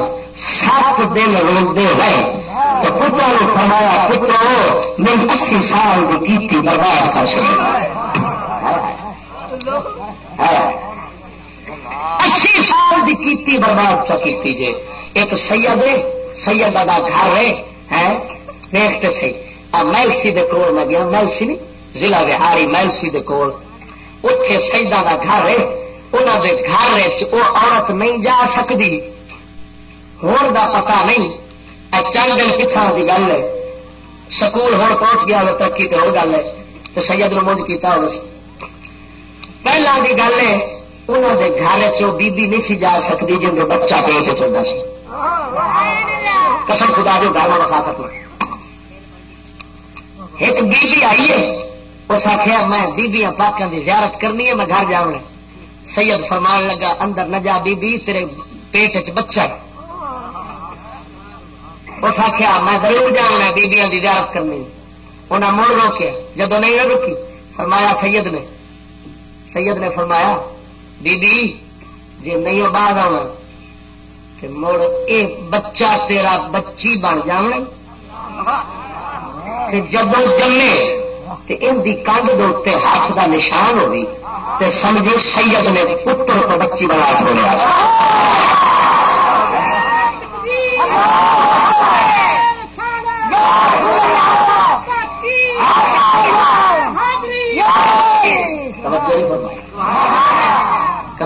سات دن روتے رہے تو پترا نے فرمایا، پترو، میں اسی سال کی کیتی برباد کر سکتا اسی سال کی کیتی برباد چا کی جے ایک سید ہے، سید کا گھر ہے دیکھتے سی میلسی دے کول میں گیا میلسی نہیں، ضلع بہاری میلسی دے کول۔ اتے سیدا کا گھر ہے انہوں دے گھر وہ عورت نہیں جا سکتی ہون دا پتا نہیں۔ چند دن پچھا کی گل ہے۔ سکول ہوں پہنچ گیا وہ ترقی تو ہو گل ہے۔ تو سید نے موج کیا ہو پہلا کی گل ہے انہوں دے گھر چ بی بی نہیں سی جا سکتی جن کے بچہ پیٹ چلتا سی۔ قسم خدا جو گھر میں کھا سکوں۔ ایک بی بی آئی ہے، اس آخیا میں بیبیاں پاکوں کی زیارت کرنی ہے، میں گھر جاؤں سید فرمان لگا، اندر نہ جا بی بی تیرے پیٹ چ بچہ اس آخیا، میں ضرور جاؤں بیبیاں کی زیارت کرنی انہیں مڑ روکیا جب نہیں نہ رکی، فرمایا، سید نے سید نے فرمایا بی بی جی نہیں وہ باہر آنا تو مڑ اے بچہ تیرا بچی بن جاؤں جب جمے تو ان کی کنڈ دے ہاتھ کا نشان ہوگی تو سمجھو سید نے پتر تو بچی بنا چھوڑا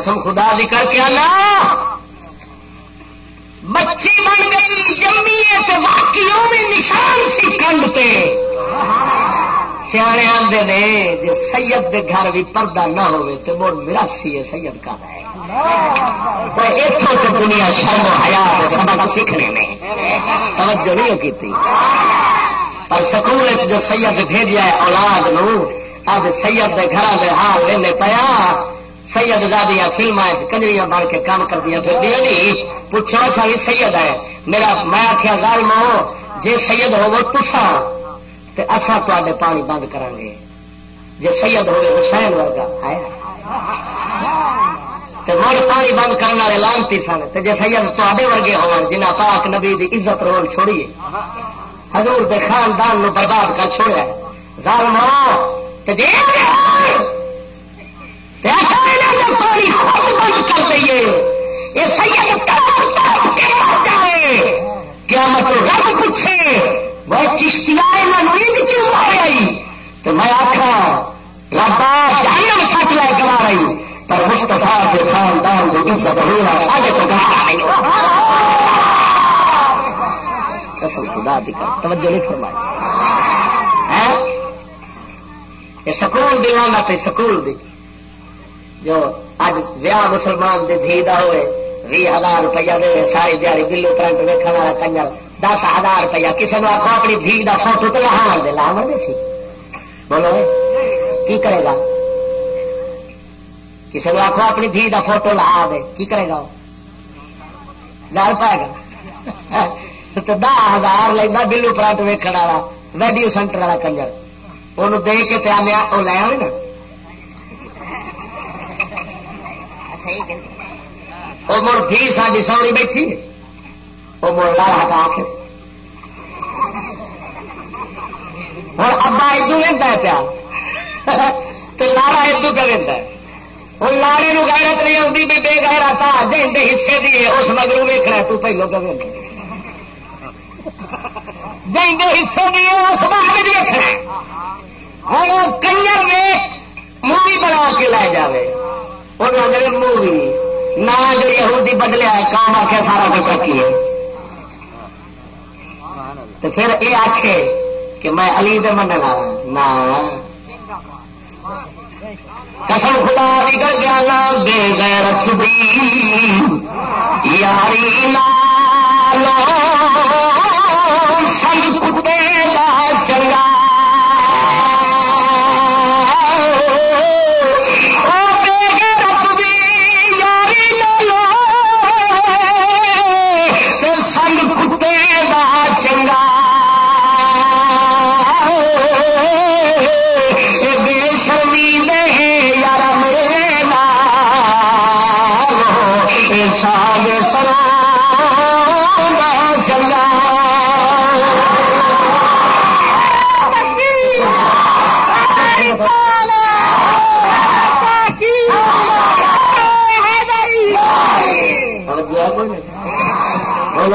قسم خدا دی کر کے آنا. بچی بن گئی جمی ہے باقی بھی نشان سی کنڈ پہ سیانے آدھے نے جی سید دے گھر بھی پردہ نہ ہوئے تو مڑ مراسی ہے سید کا اتوں تو دنیا شرم ہیا سبق سیکھنے میں توجہ نہیں کی پر سکول جو سید بھیجا ہے اولاد نو اب سید دے گھر دے حال لینے پیا سید دادیا فلما کنجریاں بن کے کام کر دیا۔ پھر دیا نہیں پوچھو سا بھی سید ہے۔ میرا، میں آخیا گال مو جی سید ہو وہ تسا اصا تے پانی بند کریں گے جی سید ہوئے حسین ورگا ہے مڑ پانی بند کرنے والے لانتی سن۔ جی سید تے ورگے ہو جنہ پاک نبی دی عزت رول چھوڑیے۔ حضور دے خاندان نو برباد کر چھوڑیا۔ ظالم جی پانی خود بند کر دئیے یہ سید جائے کیا رب پوچھے وہ کشتیاں کیوں تو میں آخا ربا جہنم لے رہی پر مستفا کے خاندان کو عزت کو قسم خدا دی کر توجہ نہیں فرمائی سکول دی لانا پہ سکول دی جو اج ویاہ مسلمان دے دھی دا ہوئے، بھی ہزار روپیہ دے ساری دیہی بلو پرنٹ ویکن والا کنجل، دس ہزار روپیہ۔ کسی نے آخو اپنی دھی دا فوٹو تو لاہور دے لاہور سی۔ بولو کی کرے گا؟ کسی نے آخو اپنی دھی دا فوٹو لا دے، کی کرے گا؟ گل پائے گا۔ تو دہ ہزار لینا بلو پرانٹ ویکن والا، ویڈیو سینٹر والا کنجر وہ دے کے آنے وہ لے آئے نا۔ وہ مڑ تھی ساری سوڑی بیٹھی وہ مڑ لا ہٹا کے ہوں ابا ادو لینا پیا لاڑا ادو کا لینا ہوں لاڑے نو غیرت نہیں آتی بھی بے گہرا تھا دین دے حصے دی اس مگرو ویکنا تو پہلو کا جن دے حصے دی اس باہر ویکنا ہوں کنجر میں مووی بنا کے لے جائے وہ اگر مووی نہ جو یہودی بدلیا کام آ کے سارا کچھ رکھی ہے تو پھر یہ آخے کہ میں علی دے من نہ قسم خدا بھی کر گیا نا بے غیرت دی یاری لالو سنگ کتے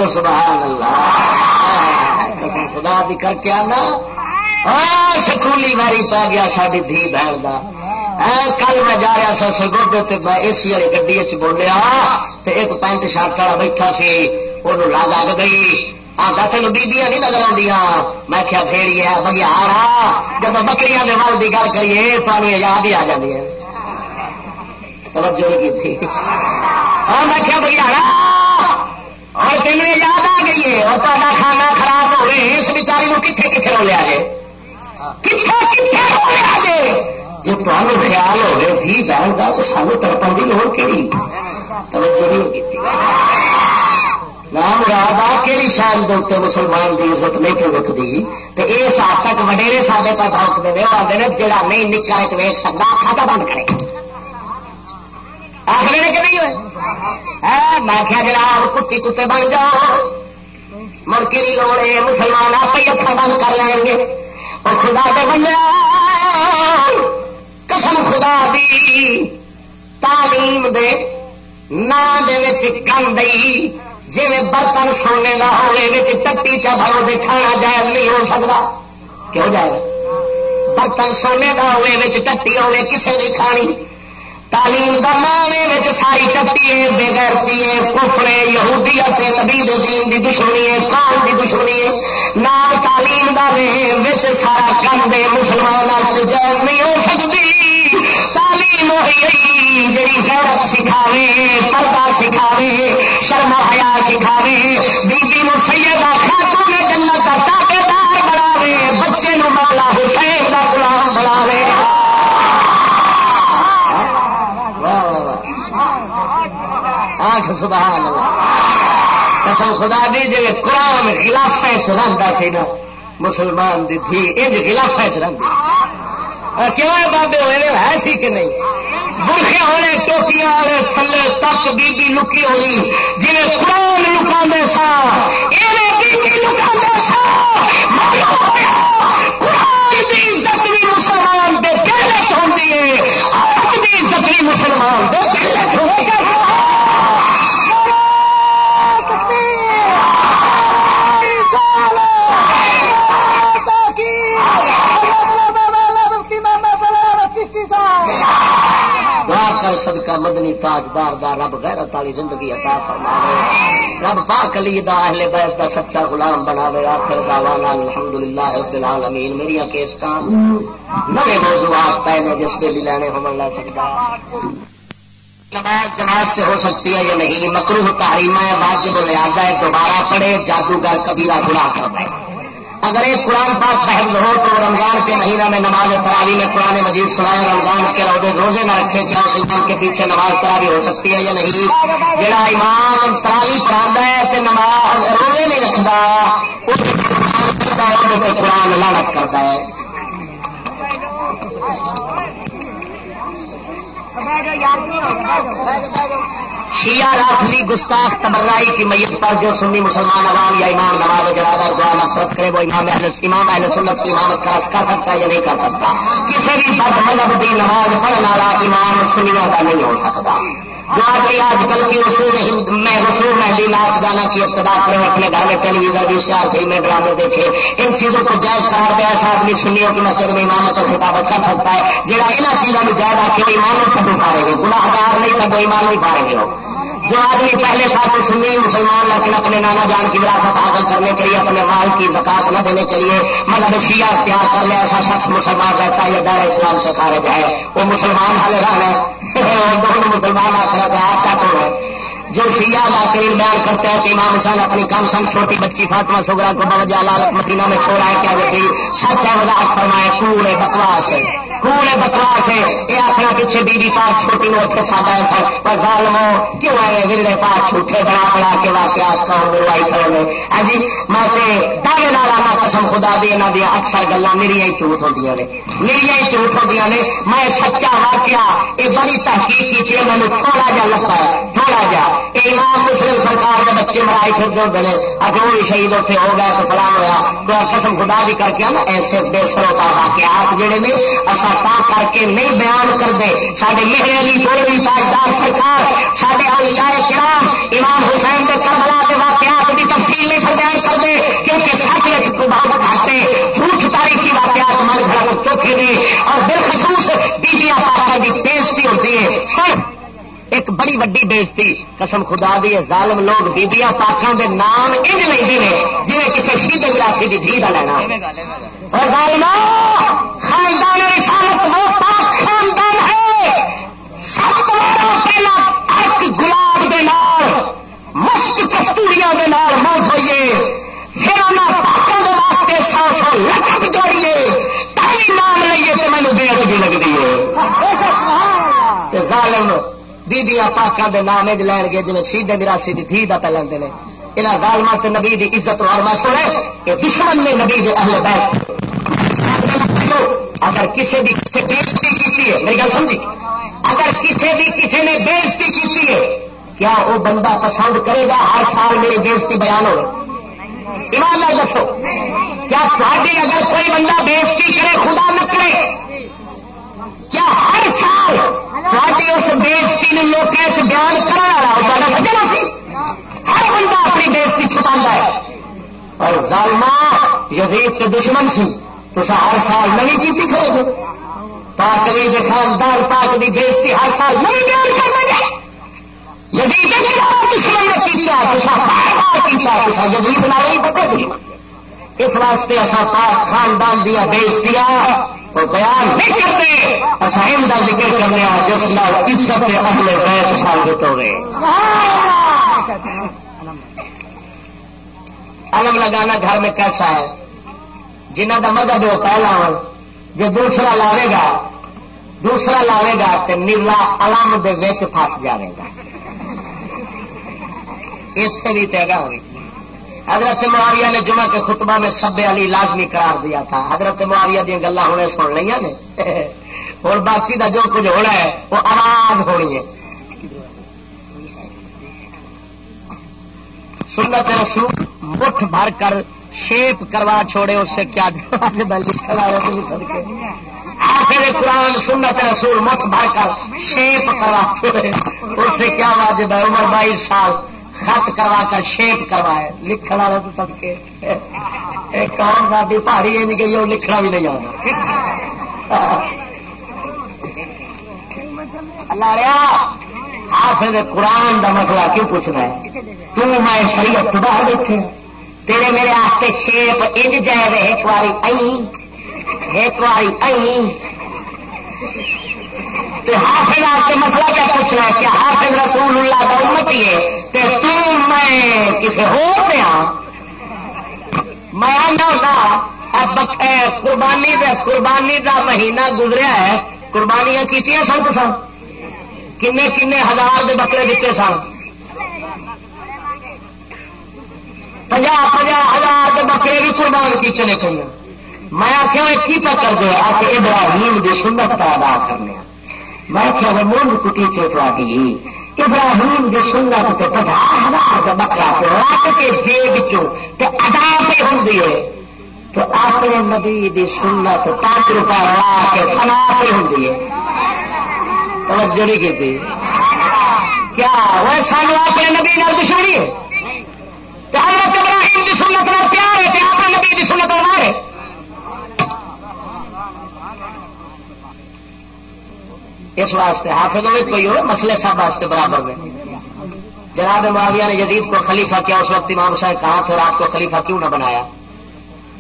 بولو سبحان اللہ۔ خدا دی کر کے آنا۔ سکولی واری پا گیا ساری دھی بہن کا کل میں جا رہا سا سرگوڈے میں اے سی والی گڈی چ بولیا ایک پینٹ شرٹ والا بیٹھا سی وہ لگ آ گئی۔ آتا تین بیبیاں نہیں نظر آدی میں کیا پھیڑی ہے بگیارا جب بکریاں کے ول کی گل کریے، پانی یاد ہی آ جاتی ہے۔ توجہ نہیں کی میں کیا بگیارا اور تین یاد آ گئی ہے اور تا کھانا خراب ہو گئے اس بچاری کتنے کتنے رو لیا جائے کتنے کتنے رو لیا جائے جی تمہیں خیال ہو گئے تھی بہن کا تو سانو تڑپن کی لوڑ کہڑی توجہ نہیں ہوگی نام رات آ کہڑی شان دے مسلمان کی عزت نہیں پہ رکتی تو اس حد تک وڈیرے سارے پہ بھوکتے ہیں وہ آتے ہیں جہاں نہیں نکا ویک سکتا کھاتا بند کرے۔ آخر کہ نہیں ہوئے؟ ہاں، میں کیا جناب کتی کتے بن جاؤ۔ مڑکی نہیں لوڑے مسلمان آپ ہی اکھا بند کر لیں گے۔ اور خدا دے بنیا قسم خدا دی۔ تعلیم دے نا دے دئی جی برتن سونے کا ہونے ٹٹی چا بھرو دے کھانا جائز نہیں ہو سکتا۔ کیوں جائے برتن سونے کا ہونے ٹٹی ہوے کسے بھی کھانی۔ تعلیم کا مانے ساری چپی ہے بےغیرتی ہے کفڑے یہودیت نبی دین دی دشمنی ہے، قوم دی دشمنی ہے۔ نام تعلیم کا وے سارا کم دے مسلمان جائز نہیں ہو سکتی تعلیم وہی جی غیرت سکھاوے، پردہ سکھاوے، شرم حیا سکھاوے بیبی نو سبحان اللہ۔ قسم خدا دی جی قرآن خلاف چ رہتا سی نا، مسلمان دی تھی انج خلاف چ رہتی کیوں ہے بابے ہوئے ہے سی کہ نہیں؟ برخے ہونے ٹوکیاں والے تھلے تک بی بی لکی ہوئی جی قرآن لکا سا لکا سا۔ قرآن کی عزت بھی مسلمان دے کہنے چاہتی ہے عورت کی عزت بھی مسلمان دے صدقہ مدنی تاجدار دا رب غیرت والی زندگی عطا فرماوے۔ رب پاک علی دا اہل بیت دا سچا غلام بناوے، آخر دعوانا الحمدللہ رب العالمین۔ میری کیس کام، نوے موضوعات پے نے جس کے لیے لینے ہو لے سکتا نماز جماعت سے ہو سکتی ہے یا نہیں؟ مکروح تحریمہ ہے واجب لہٰذا ہے، دوبارہ پڑے جادوگر کبیرہ گناہ کر رہے اگر ایک قرآن پاک بحث ہو تو رمضان کے مہینہ میں نماز تراوی میں قرآن مجید سنائے، رمضان کے روزے روزے نہ رکھے، کیا اس امام کے پیچھے نماز تراوی ہو سکتی ہے یا نہیں؟ جہاں امام تراوی پڑھا ہے، اسے نماز روزے نہیں رکھتا قرآن لانت کرتا ہے۔ شیعہ رافلی گستاخ تبرائی کی میت پر جو سنی مسلمان عوام یا امام نواز جرادہ دعا نفرت کرے، وہ امام اہل امام اہل سنت کی امامت کا کر سکتا ہے یا نہیں کر سکتا؟ کسی بھی بد مذہب کی نماز پڑھنے والا امام سنیا کا نہیں ہو سکتا۔ جو آدمی آج کل کی رسول میں رسول مہندی ناچ گانا کی ابتدا کرے اپنے گھر میں ٹیلی ویژن بھی اشتہار فلمیں ڈرامے دیکھے۔ ان چیزوں کو جائز قرار دیا ایسا آدمی سنیوں کی نسل میں امامت اور خطابت کر سکتا ہے جہاں ان چیزوں میں جائز آ کے وہ ایمانوں کو پھاڑے گناہ گار نہیں تب وہ ایمان نہیں پائے گے۔ جو آدمی پہلے تھا تو سنی مسلمان لیکن اپنے نانا جان کی وراثت حاصل کرنے کے لیے، اپنے مال کی زکات نہ دینے کے لیے مطلب شیعہ اختیار کر لے، ایسا شخص مسلمان رہتا ہے، یہ اسلام سے خارج ہے۔ وہ مسلمان حل رہا ہے۔ دونوں مسلمان آخر کیا تو ہے جو شیعہ لا کریم بیان کرتے ہیں کہ امام حسین اپنی کم سنگ چھوٹی بچی فاطمہ سگرا کو بوجہ لالت مدینہ میں چھوڑا ہے کیا جاتی سچ ہے وضاحت فرمائے، کوڑے بکواس ہے۔ کوڑے بکواس ہے۔ یہ آخر پیچھے بی بی پاک چھوٹی نو اتنے چھاڈا ہے سر پر ظالمو، کیوں آئے ولے پاک جھوٹے بنا بنا کے واقعات کا بروائی کرنے ہاں جی میں دعوے نالا میں قسم خدا دی یہاں دیا اکثر گلا میری ہی جھوٹ ہوتی نے۔ میری ہی جھوٹ ہوتی نے۔ میں سچا واقعہ، یہ بڑی تحقیق کی مجھے تھوڑا جا لگتا ہے، تھوڑا جا۔ امام مسلم سرکار کے بچے مرائی پھر ہوتے ہیں اگر وہ بھی شہید اتنے ہو گئے تو فلان ہوا تو قسم خدا بھی کر کے نا، ایسے بے سروتا واقعات جڑے نے اصا تا کر کے نہیں بیان کرتے سارے مہر علی گولوی تاجدار سرکار سارے اولیاء کرام، امام حسین کے کربلا کے واقعات کی تفصیل نہیں سر بیان کرتے کیونکہ سچ میں بہت گھاٹے، جھوٹ تاریخی واقعات ہمارے گھر چوکھے نے اور بالخصوص بیٹیاں پاپا کی بےزتی ہوتی ہے۔ سر، ایک بڑی وڈی بےزتی قسم خدا دی ہے ظالم لوگ بیبیا پاکوں کے نام انج لے جی کسی شہید وراسی کی دھی کا لینا۔ خاندان رسالت وہ پاک خاندان ہے۔ سب پہلا ارک گلاب دے نال مشک کستوریا دے نال موت ہوئیے پھر انہوں پاکوں کے واسطے سو سو لکھ جوڑیے۔ پہلی نام لئیے تو مینو بے ادبی لگتی ہے ظالم بیبیا پاکوں کے نام اج لین گے جی شہید وراسی کی دھی کا پہ لیندے نے یہاں ظالمات نبی کی عزت اور مشہور ہے کہ دشمن نے نبی کے اہل بیت۔ اگر کسی بھی کسی بےزتی کی ہے، میری گل سمجھی؟ اگر کسی بھی کسی نے بےزتی کی ہے، کیا وہ بندہ پسند کرے گا ہر سال میری بےزتی بیان ہو ایمان لال دسو، کیا تھوڑی اگر کوئی بندہ بےزتی کرے، خدا نہ کرے، کیا ہر سال تھوڑی اس بےزتی نے لوگ بیان کرا رہا ہوتا سجنا سی ہر بندہ اپنی بےزتی چھپا ہے۔ اور ظالمہ یزید کے دشمن سی تو ہر سال نوی کی کھڑے گے پاک علی کے خاندان پاک کی بےزتی ہر سال نوی بیان کر دیں گے یزید دشمن نے کیا یزید نہ نہیں پتے دشمن اس واسطے اصا پاک خاندان دیا بےزتیا وہ بیان نہیں کرتے۔ اصا ان کا ذکر کرنے جس نال عزت اگلے بیت ثابت ہو گئے۔ علم لگانا گھر میں کیسا ہے؟ جنہ کا مدد وہ پہلا ہو جو دوسرا لاوے گا، دوسرا لاوے گا تو نیلا علم دس جائے گا۔ اتنے بھی تیگا ہوئی۔ حضرت معاویہ نے جمعہ کے خطبہ میں سب علی لازمی قرار دیا تھا۔ حضرت معاویہ دیا گلا ہونے سن لی نے۔ اور باقی دا جو کچھ ہونا ہے، وہ آواز ہونی ہے۔ سنت رسول مٹھ بھر کر شیپ کروا چھوڑے، اس سے کیا سدکے آخر قرآن سنت رسول مٹھ بھر کر شیپ کروا چھوڑے۔ اس سے کیا واجب ہے؟ عمر بائیس سال خط کروا کر شیپ کروائے۔ لکھن والے تو سب کے کون سا پہاڑی نہیں گئی وہ لکھنا بھی نہیں آتا۔ اللہ حافظ قرآن کا مسئلہ کیوں پوچھنا ہے؟ تو میں شریعت باہر بیٹھے تیرے میرے آستے شیپ انج جائے ایک باری ایک باری حافظ آج کے مسئلہ کیا پوچھنا ہے کہ حافظ رسول اللہ کا امتی ہے تو میں کسی ہو دیا ہاں؟ میں اب قربانی دا قربانی دا مہینہ گزریا ہے۔ قربانیاں کی سن تو سن کنے کنے ہزار دے بکرے دیتے سن۔ پنجا پنجا ہزار کے بکرے بھی قربان کیتے نے کئی میں۔ آخیا کی پہ کر دے آ کے ابراہیم کی سنت کا ادا کرنے۔ میں آخیا وہ مونگ کٹی چوٹی ابراہیم کی سنت سے پچاس ہزار کا بکرا تو رکھ کے جیب ادا پہ ہوں تو اپنے نبی کی سنت پانچ روپئے لا کے فنا پہ ہوں توجہ نہیں کی کیا؟ وہ سانو اپنے نبی نال دشمنی ہے؟ حضرت ابراہیم کی سنت کا پیار ہے آپ نبی کی سنت مارے؟ اس واسطے حافظ میں کوئی ہو مسئلے سب واسطے برابر میں جناب معاویہ نے جدید کو خلیفہ کیا، اس وقت امام صاحب کہا تھا اور آپ کو خلیفہ کیوں نہ بنایا؟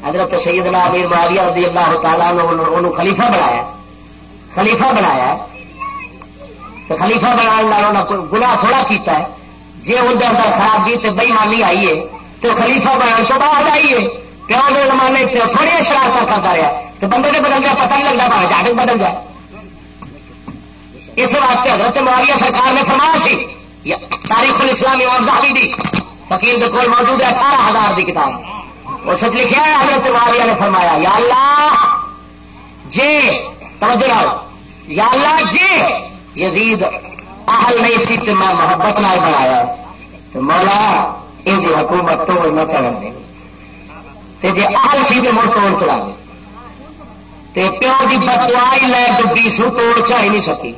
حضرت سیدنا امیر معاویہ رضی اللہ تعالیٰ نے انہوں خلیفہ بنایا۔ خلیفہ بنایا تو خلیفہ بنا گناہ تھوڑا کیتا ہے۔ جی اندر اندر خرابی تو بےمانی آئیے تو خلیفہ بنانے تو بعد آئیے پیو کے زمانے تھوڑی شرارت کرتا رہا تو بندے نے بدل گیا، پتہ نہیں لگتا بھائی جاگ بدل جائے اس واسطے حضرت معاویہ سرکار نے فرمایا سی تاریخ الاسلام امام زاوی دی، فقیر کے کول موجود ہے، اٹھارہ ہزار کی کتاب۔ وہ سچ لکھا ہے، حضرت معاویہ نے فرمایا، یا اللہ جے توجہ یا اللہ جے یزید اہل نہیں سی تو میں محبت نال بنایا۔ تو مولا، ان کی حکومت تو نہ چلن دے جی اہل سی تو مڑ توڑ چلا دے۔ پیو کی بتوائی لے ڈبی سو توڑ چاہ نہیں سکی۔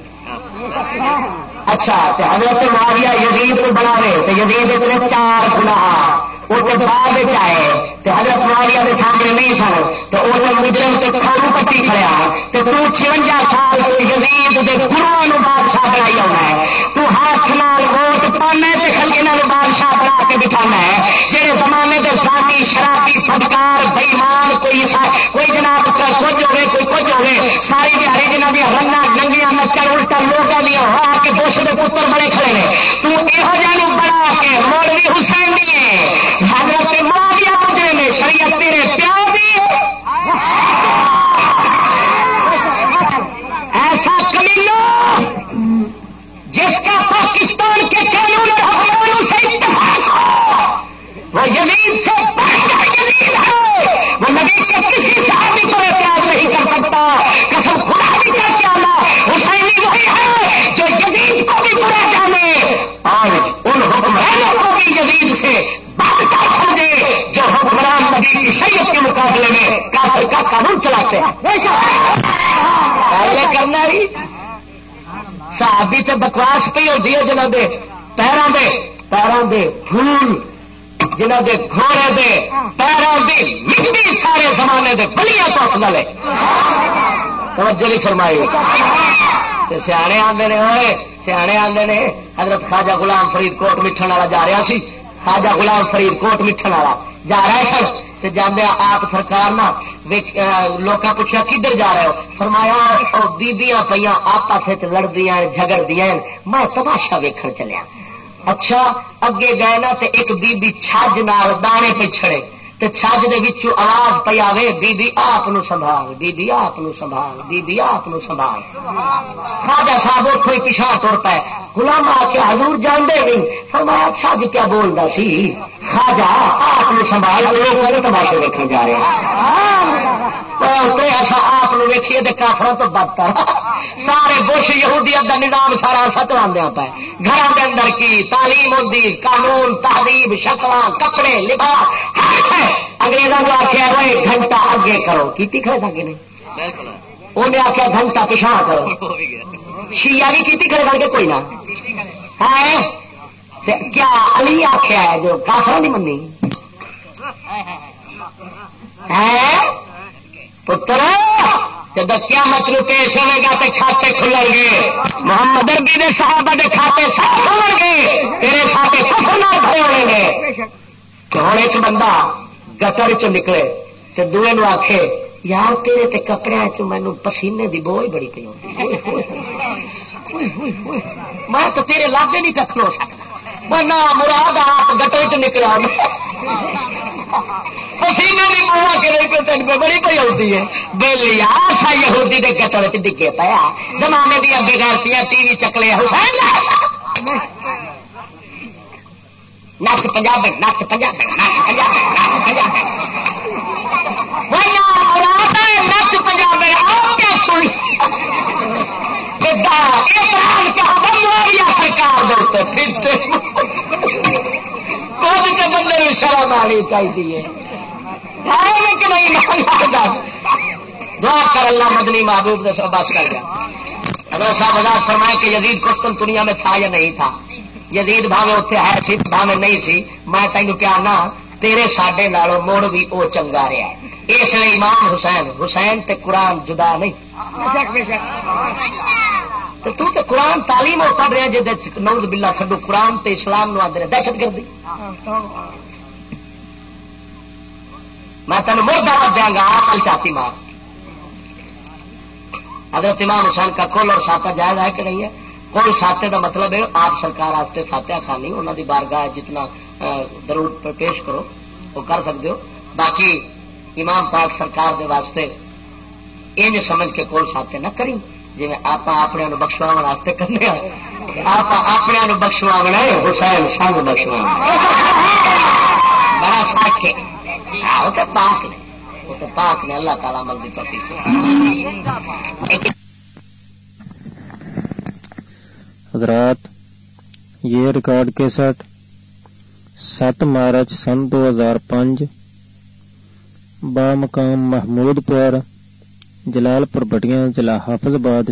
اچھا حضرت معاویہ یزید کو بنا رہے۔ تو یزید اتنے چار گناہ وہ تو بعد آئے حضرت معاویہ کے سامنے نہیں سن، تو وہ تو مجرم سے کھولو پٹی کھڑیا تو تو چونجا سال تو یزید کے گروہ بادشاہ بنائی آنا ہے۔ تو ہاتھ نال ووٹ پانا ہے خلکے بادشاہ بنا کے بٹھانا ہے۔ جہے زمانے کے ساتھی شرابی فٹکار بئیمان کوئی کوئی جناب کچھ ہوگی کوئی کچھ ہوگی ساری دیہی جنہ دیا رنگا ننگیا نچر الٹا لوگوں دیا ہوا کے دوست کے پتر بڑے کھڑے ہیں تو یہو جہاں بنا کے مولوی حسین دیے حضرت معاویہ پوچھے نے شریعت تیرے پیار دی ایسا کمیلا جس کا پاکستان کے قانون حکمرانوں سے اتفاق ہو وہ یزید سے بڑھ یزید ہے وہ نبی کے کسی صحابی کو اعتراض نہیں کر سکتا قسم خدا بھی کہتے آنا حسینی وہی ہے جو یزید کو بھی برا جانے اور ان حکمرانوں کو بھی یزید سے سمجھے جو حکمران نبی کی شریعت کے مقابلے میں کافر کا قانون چلاتے ہیں۔ پہلے کرنا ہی۔ صحابی تو بکواس پہ ہوتی ہے جنہوں دے پیروں دے پیروں دے پھول جنہوں دے گھوڑے دے، پیروں دی مٹی سارے زمانے دے بلیاں تو اپنا لے۔ توجہ نہیں فرمائی۔ سیانے آدھے نے ہوئے سیانے آدھے نے، حضرت خواجہ غلام فرید کوٹ مٹھن والا جا رہا سی۔ خاجا گلاب فرید کوٹ مٹھن والا۔ جا رہے سن جانے آپ سرکار نا لوگ پوچھا کدھر جا رہے ہو؟ فرمایا بیبیاں پہ آپس لڑدیا جگڑدیا میں تماشا ویکن چلیا۔ اچھا اگے گئے نا ایک بیبی چھج نال دانے پچھڑے۔ چھڑے چھج دے آواز پی آئے بی بی آپ سنبھال بی بی آپ سنبھال بی بی آپ سنبھال۔ خاجا صاحب اتو پیچھا ترتا ہے۔ گلام آ کے حضور جانتے نہیں فرمایا چھج کیا بولتا سی؟ خاجا آپ سنبھال لوگ تماشے دیکھنے جا رہے ہیں؟ ایسا آپ ویکھیے تو کافر تو بدتر۔ سارے بش یہودیت کا نظام سارا ستوا دیا پہ گھر کے اندر کی تعلیم ہوتی قانون، تہذیب شکل کپڑے، لباس انگریزوں کو آخیا وہ ایک گھنٹہ اگے کرو۔ کی کھڑے تھا کہ نہیں؟ انہیں آخیا گھنٹہ پچھا کرو۔ شیا بھی کی کھڑے کر کے؟ کوئی نہ۔ کیا علی آخیا ہے جو کافر نہیں منی؟ ہے پتر جب کیا مطلب پیش ہوئے گا تو کھاتے کھلیں گے۔ محمد اربی نے صاحب کے کھاتے صاف کھلیں گے۔ تیرے کھاتے کفر نہ کھڑے ہونے گے۔ تو ہوں ایک بندہ گٹر چ نکلے تو دوے نو آخے یار تیرے تے کپڑے چ مینو پسینے دی بوجھ بڑی پی میں تو تیرے لاگے نہیں ککھلو سکتا نہ مراد آپ گٹر چ نکلا۔ پسینے کی بوا کے نہیں پہ تین بڑی پی ہوتی ہے۔ بہلی آسا یہودی کے گٹر چ ڈگے پیا۔ زمانے دیا بگڑتی ٹی وی چکلے، حسین! نچ پنجاب نچ پنجاب نچ پنجاب نچ پنجاب نچ پنجاب آپ کیا سنی سرکار کے بندے بھی شرم آنی چاہیے دعا کر اللہ مدنی محبوب نے سب بس کر گیا اگر صاحب آزاد فرمائے کہ یزید کشتن دنیا میں تھا یا نہیں تھا؟ یزید بھاوے اتنے ہے سی، بھاوے نہیں سی۔ میں تینوں کیا نہ تیرے ساڈے نالوں مڑ بھی وہ چنگا رہا ہے۔ اس لیے امام حسین حسین تے قرآن جدا نہیں۔ تو تو تے قرآن تعلیم اور پڑھ رہا جی نوز بلا چڈو قرآن تے اسلام نو آدھے دہشت گردی۔ میں تین مر دعوت دیا گا، آپ چاہتی مار۔ حضرت امام حسین کا کل اور ساتھ جائز ہے کہ نہیں ہے؟ کوئی ساتے کا مطلب ہے، آپ سرکار واسطے ساتیا خانی انہوں کی بارگاہ جتنا درود پیش کرو، وہ کر سکتے ہو۔ باقی امام پاک سرکار دے واسطے یہ نہیں سمجھ کے کول ساتھ نہ کری جی آپ اپنے بخشوا واسطے کرنے آپ اپنے بخشوا حسین سنگ بخشوا بڑا فرق ہے۔ ہاں، وہ تو پاک نے وہ تو پاک نے اللہ تعالیٰ مل کی حضرات، یہ ریکارڈ کے ساتھ سات مارچ سن دو ہزار پانچ بامقام محمود پور جلال پور بٹیاں، ضلع حافظ آباد